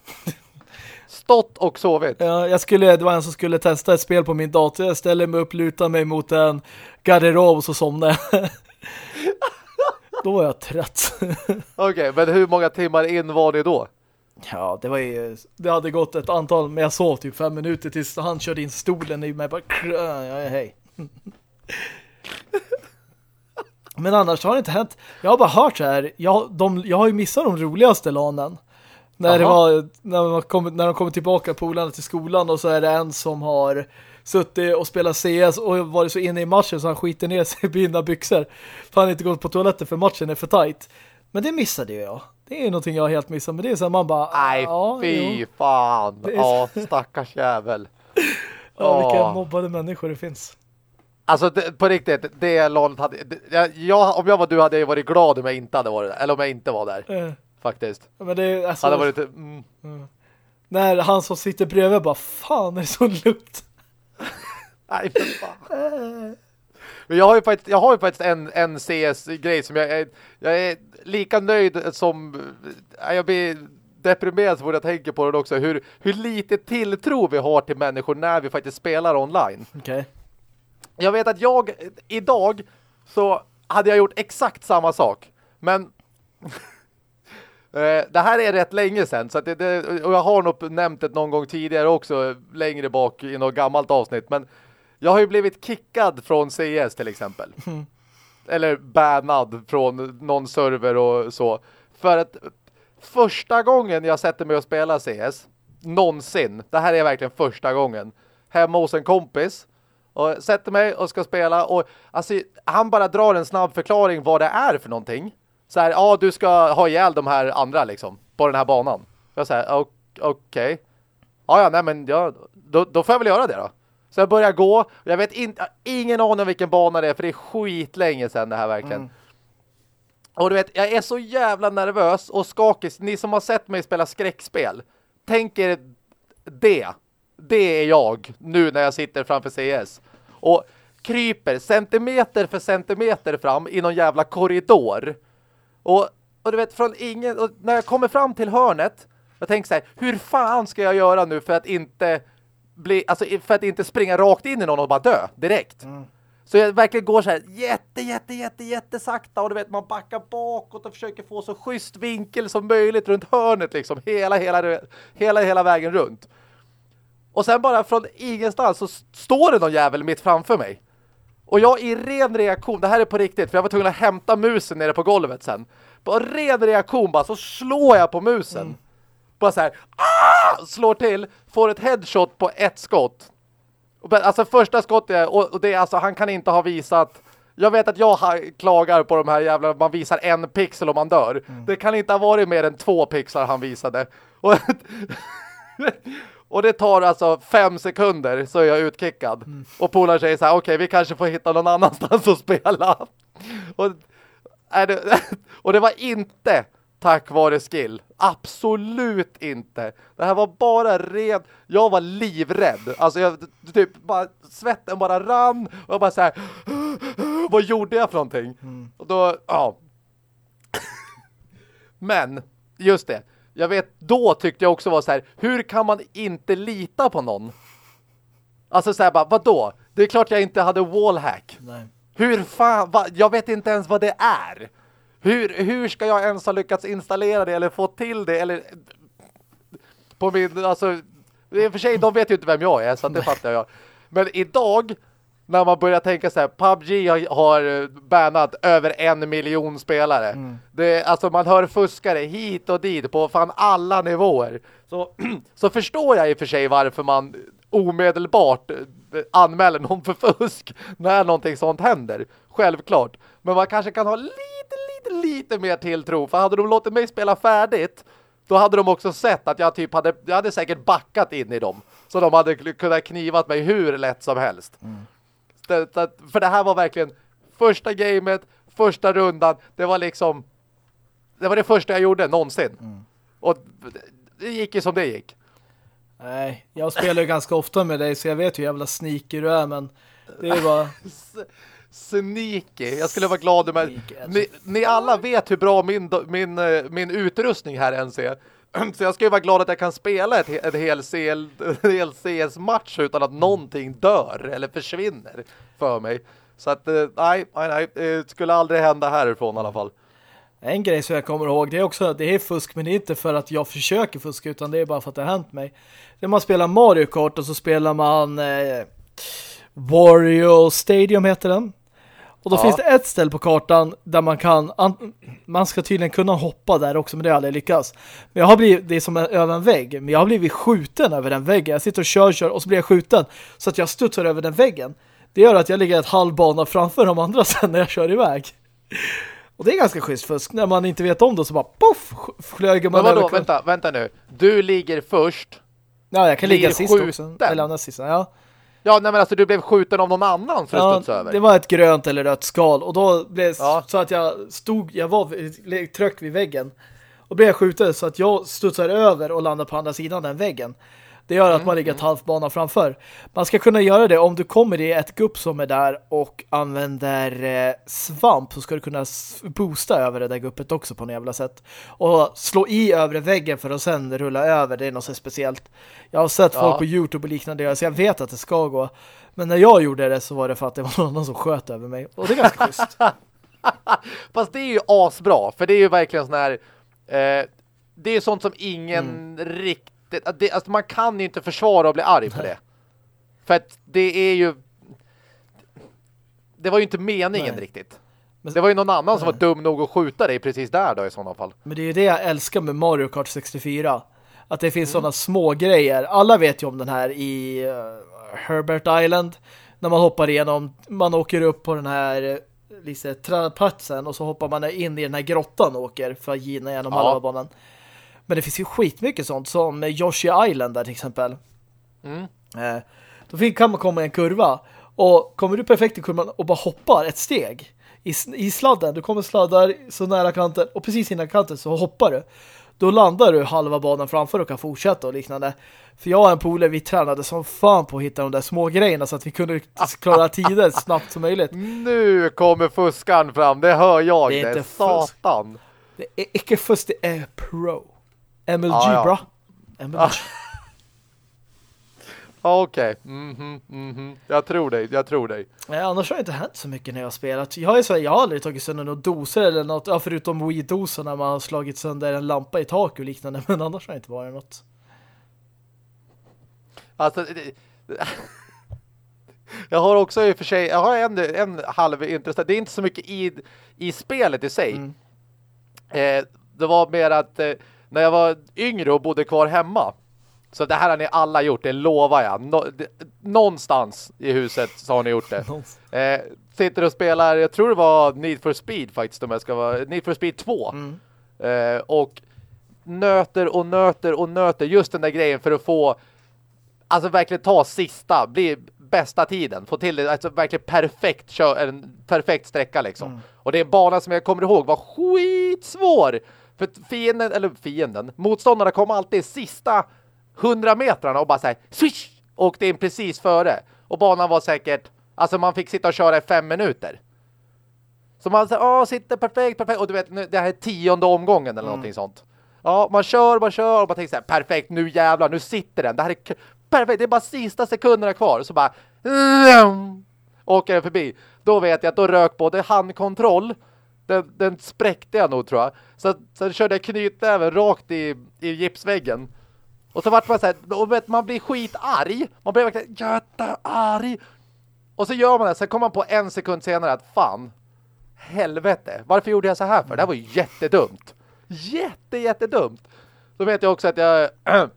Stått och sovit? Ja, jag skulle, det var en som skulle testa ett spel på min dator. Jag ställer mig upp, lutar mig mot en garderob och så somnade jag. Då var jag trött. Okej, men hur många timmar in var det då? Ja, det var ju, det hade gått ett antal, men jag sov typ fem minuter tills han körde in stolen i mig. Bara, ja, hej. Men annars har det inte hänt. Jag har bara hört så här, jag, de, jag har ju missat de roligaste lanen. När, det var, när, man kom, när de kommer tillbaka polarna till skolan och så är det en som har suttit och spelat CS och varit så inne i matchen så han skiter ner sig i byxor. För han inte gått på toaletten för matchen är för tight. Men det missade ju jag. Det är ju någonting jag har helt missat. Men det är så man bara... Nej, ja, fy jo. fan. Ja, stackars jävel. Ja, vilka mobbade människor det finns. Alltså det, på riktigt, det LOL hade... Det, jag, om jag var du hade jag varit glad om jag inte hade varit där. Eller om jag inte var där, Eh, faktiskt. men det alltså, Hade varit... Mm, När han som sitter bredvid bara, fan är det så lukt? nej, för fan. Men jag har ju faktiskt, jag har ju faktiskt en, en CS-grej som jag är, jag är lika nöjd som... äh, Jag blir deprimerad så jag tänker på det också. Hur, hur lite tilltro vi har till människor när vi faktiskt spelar online. Okej. Jag vet att jag idag så hade jag gjort exakt samma sak. Men eh, det här är rätt länge sedan så det, det, och jag har nog nämnt det någon gång tidigare också längre bak i något gammalt avsnitt men jag har ju blivit kickad från CS till exempel. Eller bannad från någon server och så. För att första gången jag sätter mig och spelar CS någonsin, det här är verkligen första gången, hemma hos en kompis och sätter mig och ska spela och alltså, han bara drar en snabb förklaring vad det är för någonting. Så här, ja du ska ha ihjäl de här andra liksom på den här banan. Jag säger, "Ok- okej. Ja, ja, nej men ja, då, då får jag väl göra det då. Så jag börjar gå. Jag vet inte, ingen aning om vilken bana det är för det är skitlänge sedan det här verkligen. Mm. Och du vet, jag är så jävla nervös och skakig. Ni som har sett mig spela skräckspel, tänk er det. Det är jag nu när jag sitter framför CS. Och kryper centimeter för centimeter fram i någon jävla korridor. Och, och du vet, från ingen... Och när jag kommer fram till hörnet, jag tänker så här, hur fan ska jag göra nu för att inte bli... Alltså för att inte springa rakt in i någon och bara dö direkt. Så jag verkligen går så här jätte, jätte, jätte, jätte sakta och du vet, man backar bakåt och försöker få så schysst vinkel som möjligt runt hörnet liksom, hela, hela, hela, hela vägen runt. Och sen bara från ingenstans så står det någon jävel mitt framför mig. Och jag i ren reaktion, det här är på riktigt, för jag var tvungen att hämta musen nere på golvet sen. På ren reaktion bara så slår jag på musen. Bara så här, ah! slår till, får ett headshot på ett skott. Alltså första skottet, och, det är alltså, han kan inte ha visat... Jag vet att jag klagar på de här jävla, man visar en pixel och man dör. Det kan inte ha varit mer än två pixlar han visade. Och, och det tar alltså fem sekunder så är jag utkickad. Och polaren säger så här, okej vi kanske får hitta någon annanstans att spela. Och, det, och det var inte tack vare skill. Absolut inte. Det här var bara ren... Jag var livrädd. Alltså jag typ bara... Svetten bara rann. Och jag bara så här... Vad gjorde jag för någonting? Mm. Och då... Ja. Men, just det. Jag vet, då tyckte jag också var så här... Hur kan man inte lita på någon? Alltså så här bara, vadå? Det är klart jag inte hade wallhack. Nej. Hur fan... Va, jag vet inte ens vad det är. Hur, hur ska jag ens ha lyckats installera det eller få till det eller på min, alltså i och för sig, de vet ju inte vem jag är så det fattar jag. Men idag när man börjar tänka så här, PubG har, bannat över en miljon spelare. Mm. Det, alltså man hör fuskare hit och dit på fan alla nivåer. Så, så förstår jag i och för sig varför man omedelbart anmäler någon för fusk när någonting sånt händer. Självklart. Men man kanske kan ha lite lite mer tilltro. För hade de låtit mig spela färdigt då hade de också sett att jag typ hade, jag hade säkert backat in i dem. Så de hade kunnat knivat mig hur lätt som helst. Mm. Det, för det här var verkligen första gamet, första rundan. Det var liksom det var det första jag gjorde någonsin. Mm. Och det gick ju som det gick. Nej, jag spelar ju ganska ofta med dig så jag vet hur jävla sneaky du är men det är bara... Sneaky. Jag skulle vara glad om jag... Ni, ni, alla vet hur bra min, min, eh, min utrustning här ens är. Så jag skulle vara glad att jag kan spela ett, ett hel, CL, hel CS-match utan att någonting dör eller försvinner för mig. Så att, eh, nej, nej, nej. Det skulle aldrig hända härifrån i alla fall. En grej som jag kommer ihåg, det är också att det är fusk, men det är inte för att jag försöker fuska, utan det är bara för att det har hänt mig. När man spelar Mario Kart och så spelar man eh, Wario Stadium heter den. Och då ja. finns det ett ställe på kartan där man kan man ska tydligen kunna hoppa där också men det har aldrig lyckats. Men jag har blivit, det är som över en vägg men jag har blivit skjuten över den väggen. Jag sitter och kör, kör och så blir jag skjuten så att jag studsar över den väggen. Det gör att jag ligger ett halvbana framför de andra sen när jag kör iväg. Och det är ganska schysst fusk när man inte vet om det så bara poff flög man vadå, vänta, vänta nu. Du ligger först. Ja, jag kan ligga sist skjuten. också. Eller andra sist, ja. Ja, nej men alltså du blev skjuten av någon annan för ja, över. det var ett grönt eller rött skal och då blev ja. så att jag stod, jag var tryckt vid väggen och blev skjuten så att jag studsar över och landar på andra sidan den väggen. Det gör att mm, man ligger ett mm. halvbana framför. Man ska kunna göra det om du kommer i ett gupp som är där och använder eh, svamp så ska du kunna boosta över det där guppet också på något jävla sätt. Och slå i övre väggen för att sen rulla över. Det är något speciellt. Jag har sett ja. folk på Youtube och liknande så jag vet att det ska gå. Men när jag gjorde det så var det för att det var någon annan som sköt över mig. Och det är ganska schysst. Fast det är ju asbra. För det är ju verkligen sån här... Eh, det är sånt som ingen mm. riktigt det, det, alltså man kan ju inte försvara och bli arg på det. För att det är ju det var ju inte meningen Nej. riktigt. Men, det var ju någon annan nej. som var dum nog att skjuta dig precis där då i sådana fall. Men det är ju det jag älskar med Mario Kart 64. Att det finns mm. sådana små grejer. Alla vet ju om den här i uh, Herbert Island. När man hoppar igenom, man åker upp på den här uh, lite platsen och så hoppar man in i den här grottan och åker för att gina igenom ja. halva banan. Men det finns ju skitmycket sånt som Yoshi Island där till exempel. Mm. Eh, då kan man komma i en kurva och kommer du perfekt i kurvan och bara hoppar ett steg i, i sladden, du kommer sladdar så nära kanten och precis innan kanten så hoppar du. Då landar du halva banan framför och kan fortsätta och liknande. För jag och en polare, vi tränade som fan på att hitta de där små grejerna så att vi kunde klara tiden snabbt som möjligt. Nu kommer fuskan fram, det hör jag. Det är det. inte satan. Det är icke fusk, det är pro. MLG, ah, ja. bra. MLG. Ah. Okej, okay. mm -hmm, mm -hmm. jag tror dig, jag tror dig. Nej, annars har det inte hänt så mycket när jag har spelat. Jag, är så, jag har aldrig tagit sönder några doser eller något, ja, förutom Wii-doser när man har slagit sönder en lampa i tak och liknande, men annars har det inte varit något. Alltså, jag har också i och för sig, jag har en, en halv intressant, det är inte så mycket i, i spelet i sig. Mm. Eh, det var mer att eh, när jag var yngre och bodde kvar hemma. Så det här har ni alla gjort, det lovar jag. Nå någonstans i huset så har ni gjort det. Eh, sitter och spelar, jag tror det var Need for Speed faktiskt, om jag ska vara Need for Speed 2. Mm. Eh, och nöter och nöter och nöter just den där grejen för att få alltså verkligen ta sista, bli bästa tiden, få till det, alltså verkligen perfekt kör, en perfekt sträcka liksom. Mm. Och det är en bana som jag kommer ihåg var skitsvår För fienden, eller fienden, motståndarna kom alltid sista hundra metrarna och bara såhär, swish! Åkte in precis före. Och banan var säkert, alltså man fick sitta och köra i fem minuter. Så man säger, åh, sitter perfekt, perfekt. Och du vet, det här är tionde omgången eller mm. någonting sånt. Ja, man kör, man kör och man tänker så här, perfekt, nu jävlar, nu sitter den. Det här är perfekt, det är bara sista sekunderna kvar. Så bara, åker den förbi. Då vet jag att då rök både handkontroll, den, den spräckte jag nog tror jag. Så sen körde jag knytnäven rakt i, i gipsväggen. Och så vart man så här, vet, man blir skitarg. Man blir verkligen jättearg. Och så gör man det, sen kommer man på en sekund senare att fan, helvete, varför gjorde jag så här för? Det här var ju jättedumt. Jätte, jättedumt. Då vet jag också att jag...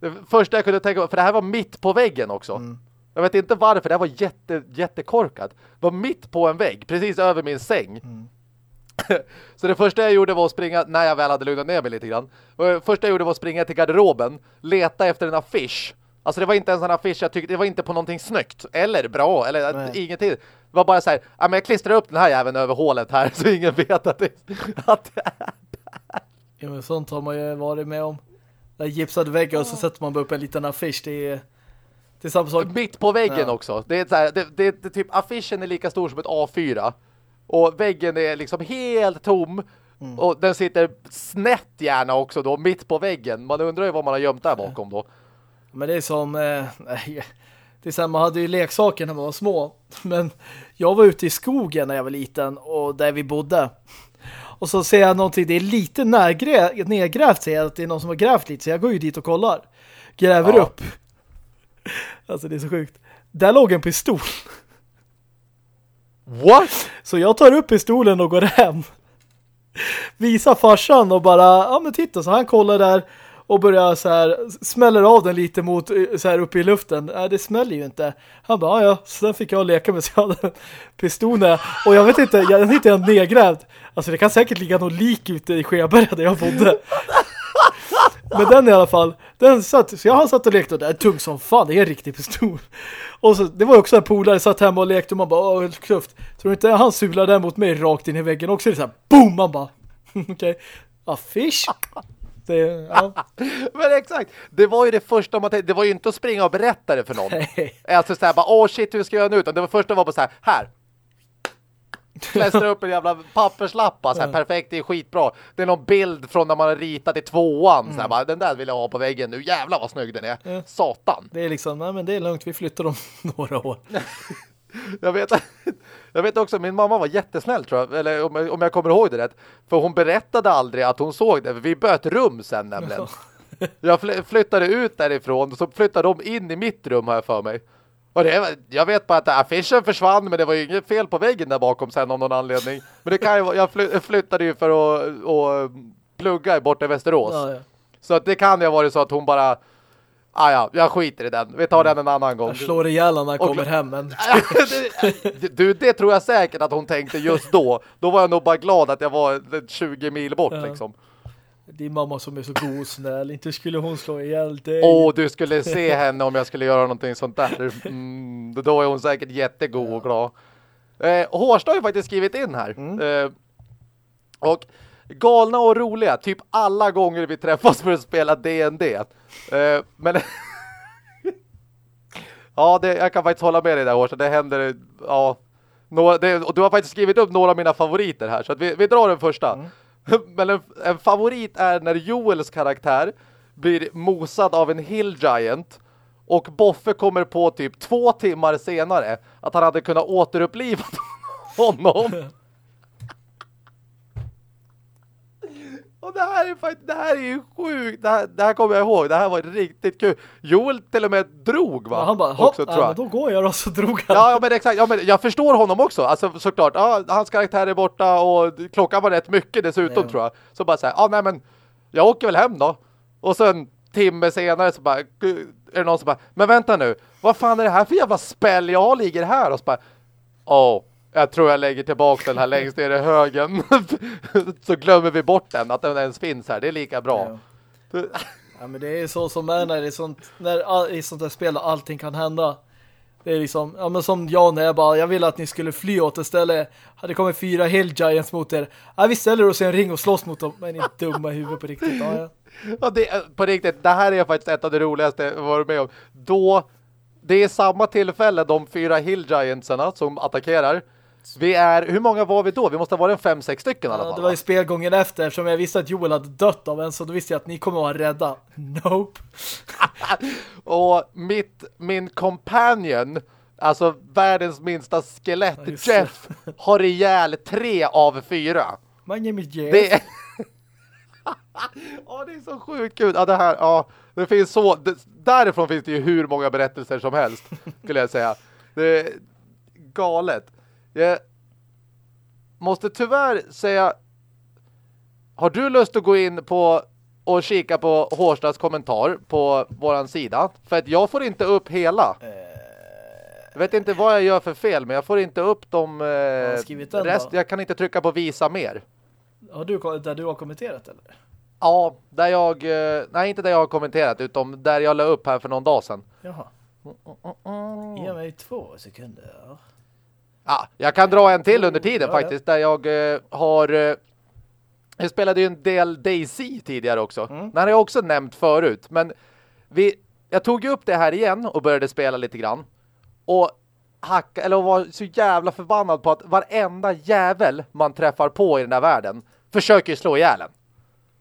det första jag kunde tänka på, för det här var mitt på väggen också. Mm. Jag vet inte varför, det här var jätte, jättekorkat. Det var mitt på en vägg, precis över min säng. Mm. så det första jag gjorde var att springa, när jag väl hade lugnat ner mig lite grann. Första jag gjorde var att springa till garderoben, leta efter en affisch. Alltså det var inte ens en affisch jag tyckte, det var inte på någonting snyggt. Eller bra, eller Nej. ingenting. Det var bara så här, ja men jag klistrar upp den här även över hålet här så ingen vet att det, att det är där. Ja men sånt har man ju varit med om. Där gipsade väggar och så sätter man bara upp en liten affisch. Det är, det är samma sak. Mitt på väggen ja. också. Det är, så här, det, det, det, typ affischen är lika stor som ett A4. Och väggen är liksom helt tom. Mm. Och den sitter snett gärna också då, mitt på väggen. Man undrar ju vad man har gömt där bakom då. Men det är som... Eh, det är så här, man hade ju leksaker när man var små. Men jag var ute i skogen när jag var liten och där vi bodde. Och så ser jag någonting, det är lite nedgrävt ser jag att det är någon som har grävt lite. Så jag går ju dit och kollar. Gräver ja. upp. Alltså det är så sjukt. Där låg en pistol. What? Så jag tar upp pistolen och går hem. Visar farsan och bara, ja men titta så han kollar där och börjar så här, smäller av den lite mot så här uppe i luften. Nej, det smäller ju inte. Han bara, ja, så den fick jag leka med så jag hade pistolen. Och jag vet inte, jag, den hittade jag nedgrävd. Alltså det kan säkert ligga någon lik ute i Skeberga där jag bodde. Men den i alla fall, den satt, så jag har satt och lekt och det är tung som fan, det är en riktig pistol. Och så, det var också en polare satt hemma och lekte och man bara, åh, klufft. Tror du inte han sulade den mot mig rakt in i väggen också? Det är så här, boom, man bara, okej, okay. affisch. Det, ja. Men exakt, det var ju det första man tänkte, det var ju inte att springa och berätta det för någon. Nej. Alltså såhär bara, åh shit, hur ska jag göra nu? Utan det var första var bara så här, här. Klästra upp en jävla papperslappa, så här, ja. perfekt, det är skitbra. Det är någon bild från när man har ritat i tvåan, mm. så här, bara, den där vill jag ha på väggen nu, jävlar vad snygg den är. Ja. Satan. Det är liksom, nej men det är lugnt, vi flyttar om några år. jag vet jag vet också, min mamma var jättesnäll tror jag, eller om, om jag kommer ihåg det rätt. För hon berättade aldrig att hon såg det, vi böt rum sen nämligen. Jag flyttade ut därifrån och så flyttade de in i mitt rum jag för mig. Och det, jag vet bara att affischen försvann men det var ju inget fel på väggen där bakom sen av någon anledning. Men det kan ju, jag flyttade ju för att, att plugga borta i Västerås. Ja, ja. Så det kan ju ha varit så att hon bara Ah, ja, jag skiter i den. Vi tar mm. den en annan gång. Jag slår ihjäl när han kommer hem. Men... du, det tror jag säkert att hon tänkte just då. Då var jag nog bara glad att jag var 20 mil bort ja. liksom. Din mamma som är så god och snäll. Inte skulle hon slå ihjäl dig. Åh, oh, du skulle se henne om jag skulle göra någonting sånt där. Mm, då är hon säkert jättegod och glad. Eh, Hårsta har ju faktiskt skrivit in här. Mm. Eh, och galna och roliga. Typ alla gånger vi träffas för att spela D&D. Eh, men... ja, det, jag kan faktiskt hålla med dig där, Hårsta. Det händer... Ja, några, det, och du har faktiskt skrivit upp några av mina favoriter här. Så vi, vi drar den första. Mm. Men en, en, favorit är när Joels karaktär blir mosad av en Hill Giant och Boffe kommer på typ två timmar senare att han hade kunnat återuppliva honom. det här är faktiskt, det här är ju sjukt. Det här, det här kommer jag ihåg. Det här var riktigt kul. Joel till och med drog va? Ja, han bara, också, tror jag. Ja, då går jag och så drog han. Ja, men exakt. Ja, men jag förstår honom också. Alltså såklart, ja, hans karaktär är borta och klockan var rätt mycket dessutom nej. tror jag. Så bara säga, ja nej men jag åker väl hem då. Och så en timme senare så bara, är det någon som bara, men vänta nu. Vad fan är det här för jävla spel jag ligger här? Och så bara, åh. Oh jag tror jag lägger tillbaka den här längst ner i högen. så glömmer vi bort den, att den ens finns här. Det är lika bra. Ja, ja men det är så som är när det är sånt, när i sånt där spel allting kan hända. Det är liksom, ja men som jag när jag bara, jag ville att ni skulle fly åt ett ställe. Hade kommit fyra Hill Giants mot er. Ja, vi ställer oss i en ring och slåss mot dem. Men ni är dumma i huvudet på riktigt. Ja, ja. Ja, det, på riktigt, det här är faktiskt ett av det roligaste jag varit med om. Då, det är samma tillfälle de fyra Hill Giantsarna som attackerar. Vi är, hur många var vi då? Vi måste ha varit fem, sex stycken i alla fall. Ja, det var ju spelgången efter eftersom jag visste att Joel hade dött av en så då visste jag att ni kommer att vara rädda. Nope. och mitt, min companion, alltså världens minsta skelett, Ja, Jeff, har ihjäl tre av fyra. My name is Jeff. Det är... Ja, det är så sjukt kul. Ja, det här, ja, det finns så... Det, därifrån finns det ju hur många berättelser som helst, skulle jag säga. Det är galet. Jag måste tyvärr säga... Har du lust att gå in på och kika på Hårstads kommentar på våran sida? För att jag får inte upp hela. Jag vet inte vad jag gör för fel, men jag får inte upp de eh, rest. då? Jag kan inte trycka på visa mer. Har du, där du har kommenterat eller? Ja, där jag... eh, Nej, inte där jag har kommenterat, utan där jag la upp här för någon dag sedan. Jaha. Mm. Ge mig två sekunder. Ja, jag kan dra en till under tiden Ja, faktiskt, där jag eh, har... eh, jag spelade ju en del Daisy tidigare också. Mm. Den har jag också nämnt förut, men vi... Jag tog ju upp det här igen och började spela lite grann. Och hacka, eller var så jävla förbannad på att varenda jävel man träffar på i den här världen försöker slå ihjäl en.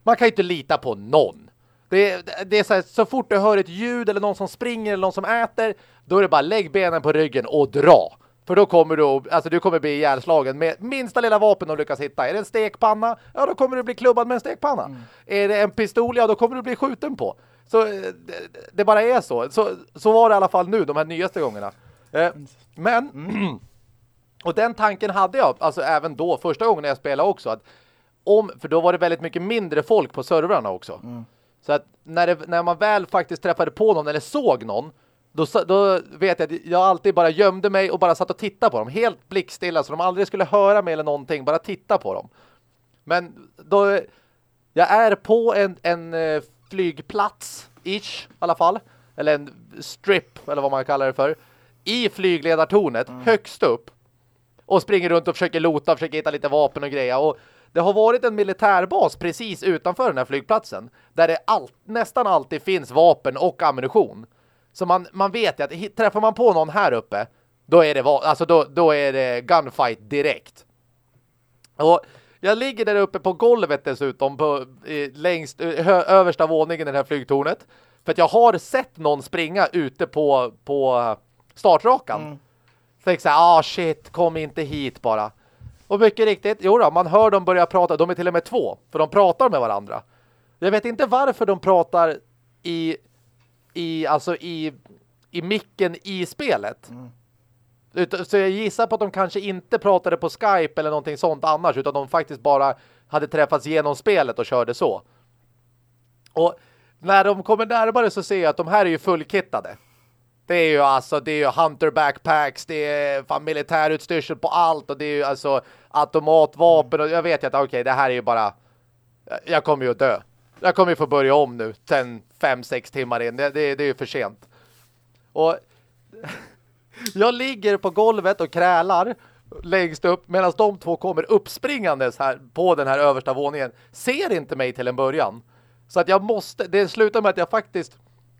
Man kan ju inte lita på någon. Det är, det är så här, så fort du hör ett ljud eller någon som springer eller någon som äter, då är det bara lägg benen på ryggen och dra. För då kommer du, alltså du kommer bli ihjälslagen med minsta lilla vapen de lyckas hitta. Är det en stekpanna? Ja, då kommer du bli klubbad med en stekpanna. Är det en pistol? Ja, då kommer du bli skjuten på. Så eh, det, det bara är så. så. Så var det i alla fall nu, de här nyaste gångerna. Eh, men... Och den tanken hade jag, alltså även då, första gången jag spelade också, att om, för då var det väldigt mycket mindre folk på servrarna också. Så att när, det, när man väl faktiskt träffade på någon eller såg någon, då, då vet jag att jag alltid bara gömde mig och bara satt och tittade på dem. Helt blickstilla så de aldrig skulle höra mig eller någonting, bara titta på dem. Men då, jag är på en, en eh, flygplats, ish, i alla fall. Eller en strip, eller vad man kallar det för. I flygledartornet, högst upp och springer runt och försöker lota, försöker hitta lite vapen och grejer. Och det har varit en militärbas precis utanför den här flygplatsen där det all, nästan alltid finns vapen och ammunition. Så man, man vet ju att träffar man på någon här uppe då är det, alltså då, då är det gunfight direkt. Och jag ligger där uppe på golvet dessutom på, eh, längst, hö, översta våningen i det här flygtornet. För att jag har sett någon springa ute på, på startrakan. Tänkte såhär, ah shit, kom inte hit bara. Och mycket riktigt, jo då, man hör dem börja prata, de är till och med två, för de pratar med varandra. Jag vet inte varför de pratar i, i alltså i, i micken i spelet. Mm. Så jag gissar på att de kanske inte pratade på Skype eller någonting sånt annars, utan de faktiskt bara hade träffats genom spelet och körde så. Och när de kommer närmare så ser jag att de här är ju fullkittade. Det är ju alltså, det är ju hunter backpacks, det är fan militärutstyrsel på allt och det är ju alltså automatvapen och jag vet ju att okej, det här är ju bara jag kommer ju att dö. Jag kommer ju få börja om nu, sen fem sex timmar in. Det, det, det är ju för sent. Och jag ligger på golvet och krälar längst upp medan de två kommer uppspringandes här på den här översta våningen. Ser inte mig till en början. Så att jag måste, det slutar med att jag faktiskt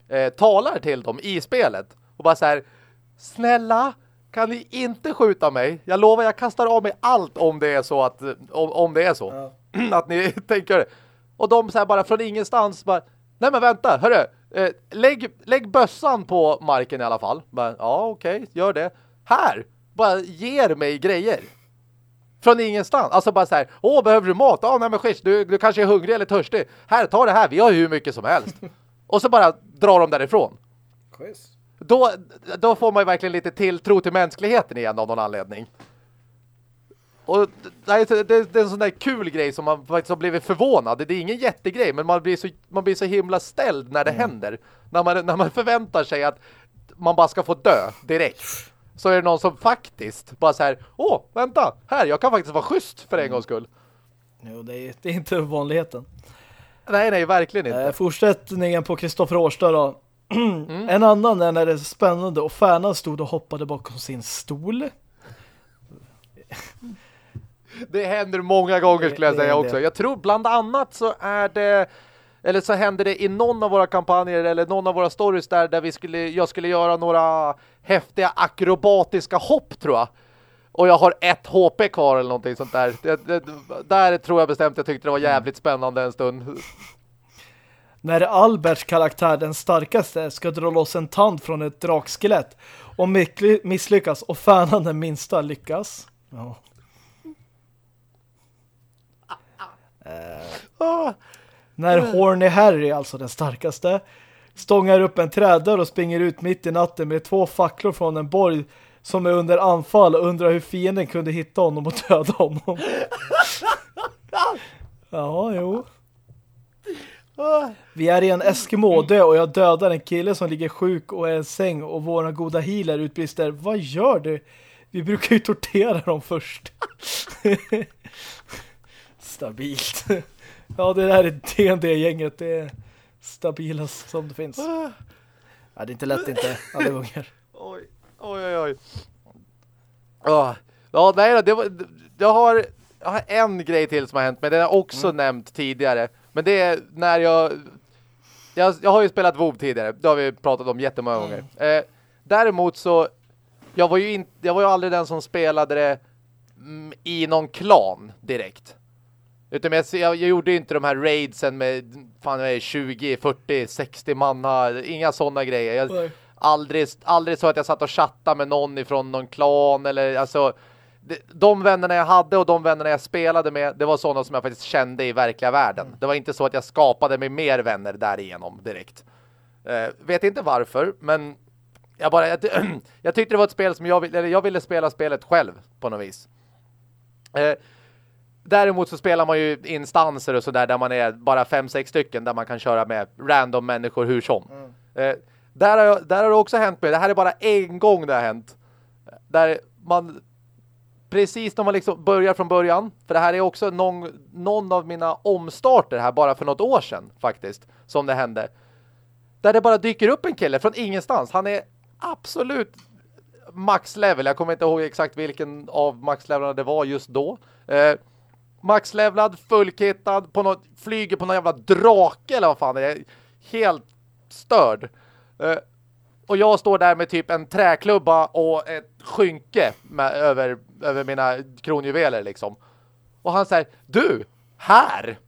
eh, talar till dem i spelet. Och bara så här, snälla, kan ni inte skjuta mig? Jag lovar, jag kastar av mig allt om det är så att, om, om det är så. att ni tänker det. Och de så här bara från ingenstans bara, nej men vänta, hörru, eh, lägg, lägg bössan på marken i alla fall. Bara, ja, okej, gör det. Här, bara ger mig grejer. Från ingenstans. Alltså bara så här, åh, behöver du mat? Ja, nej men skiss, du, du kanske är hungrig eller törstig. Här, ta det här, vi har hur mycket som helst. Och så bara drar de därifrån. Quiz. Då, då får man ju verkligen lite tilltro till mänskligheten igen av någon anledning. Och det, det, det är en sån där kul grej som man faktiskt har blivit förvånad. Det är ingen jättegrej, men man blir så, man blir så himla ställd när det händer. När man, när man förväntar sig att man bara ska få dö direkt. Så är det någon som faktiskt bara så här, åh, vänta, här, jag kan faktiskt vara schysst för en gångs skull. Jo, det är, det är inte vanligheten. Nej, nej, verkligen inte. Eh, fortsättningen på Kristoffer Årstad då. Mm. En annan är när det är spännande och Färnan stod och hoppade bakom sin stol. Det händer många gånger skulle jag säga också. Jag tror bland annat så är det eller så händer det i någon av våra kampanjer eller någon av våra stories där, där vi skulle, jag skulle göra några häftiga akrobatiska hopp tror jag. Och jag har ett HP kvar eller någonting sånt där. Det, det, där tror jag bestämt jag tyckte det var jävligt spännande en stund. När Alberts karaktär, den starkaste, ska dra loss en tand från ett drakskelett och misslyckas och Färnan den minsta lyckas. Ja. Ah, När Horny Harry, alltså den starkaste, stångar upp en trädörr och springer ut mitt i natten med två facklor från en borg som är under anfall och undrar hur fienden kunde hitta honom och döda honom. ja, jo. ah. Vi är i en Eskimo-dö och jag dödar en kille som ligger sjuk och är i en säng och våra goda healer utbrister Vad gör du? Vi brukar ju tortera dem först. Stabilt. ja, det där är D&D-gänget. Det är stabilast som det finns. Ja, det är inte lätt inte, alla gånger. Oj, oj, oj, oj. Ja, ja nej då, det var, jag, har, jag har en grej till som har hänt, men den har jag också nämnt tidigare. Men det är när jag, jag... Jag har ju spelat WoW tidigare, det har vi pratat om jättemånga gånger. Eh, däremot så... Jag var ju, in, jag var ju aldrig den som spelade det mm, i någon klan direkt. Utan jag, jag, jag gjorde inte de här raidsen med fan, vad är det, 20, 40, 60 manna, inga sådana grejer. Jag, aldrig, aldrig så att jag satt och chattade med någon ifrån någon klan eller alltså de, de vännerna jag hade och de vännerna jag spelade med det var sådana som jag faktiskt kände i verkliga världen. Det var inte så att jag skapade mig mer vänner därigenom direkt. Eh, vet inte varför, men jag bara jag, jag tyckte det var ett spel som jag ville eller jag ville spela spelet själv på något vis. Eh, Däremot så spelar man ju instanser och sådär där man är bara fem sex stycken där man kan köra med random människor hur som. Eh, där, har jag, där har det också hänt mig. Det här är bara en gång det har hänt. Där man precis när man liksom börjar från början. För det här är också någon, någon av mina omstarter här bara för något år sedan faktiskt. Som det hände. Där det bara dyker upp en kille från ingenstans. Han är absolut max level. Jag kommer inte ihåg exakt vilken av maxlevelarna det var just då. Eh, maxlevlad, fullkittad, på något, flyger på någon jävla drake eller vad fan det är. Helt störd. Uh, och jag står där med typ en träklubba och ett skynke med, över, över mina kronjuveler liksom. Och han säger, du, här!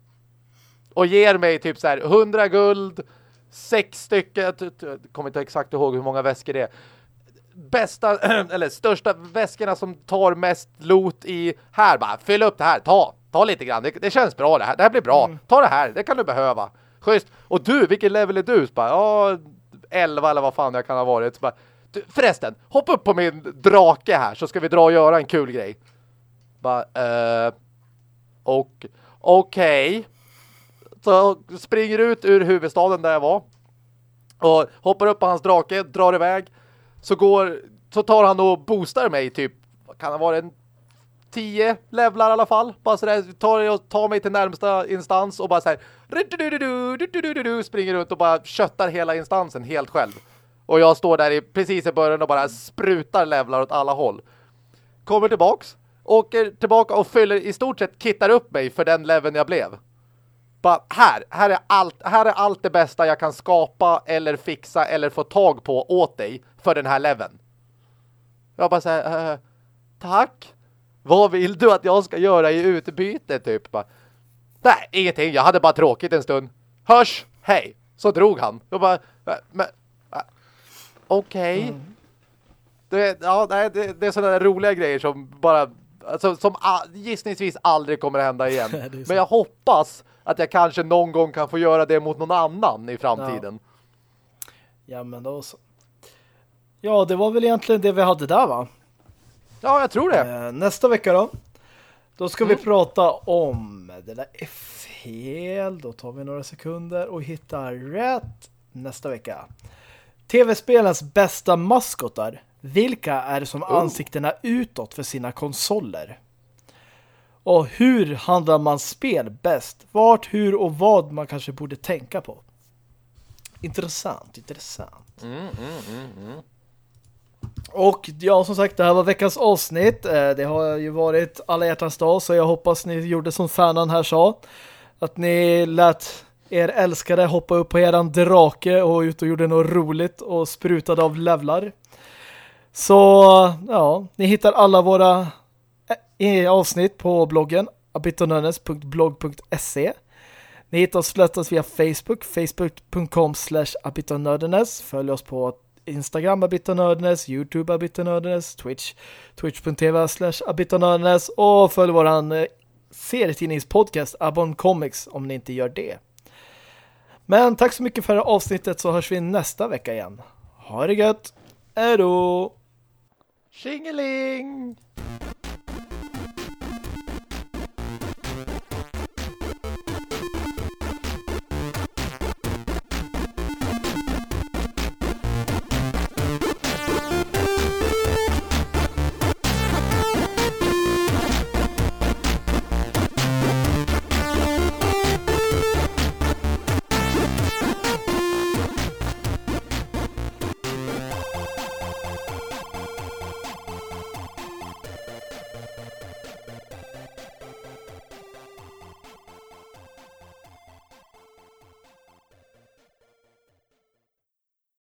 Och ger mig typ så här 100 guld, sex stycken, jag kommer inte exakt ihåg hur många väskor det är. Bästa, eller största väskorna som tar mest loot i här bara, fyll upp det här, ta, ta lite grann, det, det känns bra det här, det här blir bra, ta det här, det kan du behöva. Schysst, och du, vilken level är du? Så bara, ja, 11 eller vad fan jag kan ha varit. Så bara, du, förresten, hoppa upp på min drake här så ska vi dra och göra en kul grej. Bara, eh, och, okej. Så jag springer ut ur huvudstaden där jag var. Och hoppar upp på hans drake, drar iväg. Så går, så tar han och boostar mig typ, kan det vara en 10 levlar i alla fall. Bara sådär, tar, tar mig till närmsta instans och bara såhär springer runt och bara köttar hela instansen helt själv. Och jag står där i, precis i början och bara sprutar levlar åt alla håll. Kommer tillbaks, åker tillbaka och fyller i stort sett kittar upp mig för den leveln jag blev. Bara, här, här är, allt, här är allt det bästa jag kan skapa eller fixa eller få tag på åt dig för den här leveln. Jag bara säger, äh, äh, tack. Vad vill du att jag ska göra i utbyte typ? Bara, Nej, ingenting. Jag hade bara tråkigt en stund. Hörs, hej. Så drog han. Jag bara, äh, men, äh, okej. Det, ja, det, det är sådana där roliga grejer som bara, alltså, som gissningsvis aldrig kommer att hända igen. Men jag hoppas att jag kanske någon gång kan få göra det mot någon annan i framtiden. Ja, men då så. Ja, det var väl egentligen det vi hade där va? Ja, jag tror det. Eh, nästa vecka då. Då ska vi prata om det där är fel. Då tar vi några sekunder och hittar rätt nästa vecka. TV-spelens bästa maskotar. Vilka är det som ansiktena utåt för sina konsoler? Och hur handlar man spel bäst? Vart, hur och vad man kanske borde tänka på. intressant, intressant. Mm, mm, mm, mm. Och ja, som sagt, det här var veckans avsnitt. Eh, det har ju varit alla hjärtans dag, så jag hoppas ni gjorde som fanan här sa. Att ni lät er älskade hoppa upp på eran drake och ut och gjorde något roligt och sprutade av levlar. Så ja, ni hittar alla våra eh, avsnitt på bloggen abitonördenes.blog.se Ni hittar oss lättast via Facebook, facebook.com slash abitonördenes. Följ oss på Instagram abitonördenes, Youtube abitonördenes, Twitch, twitch.tv slash abitonördenes och följ våran eh, serietidningspodcast Abon Comics om ni inte gör det. Men tack så mycket för det avsnittet så hörs vi nästa vecka igen. Ha det gött! Hej då! Tjingeling!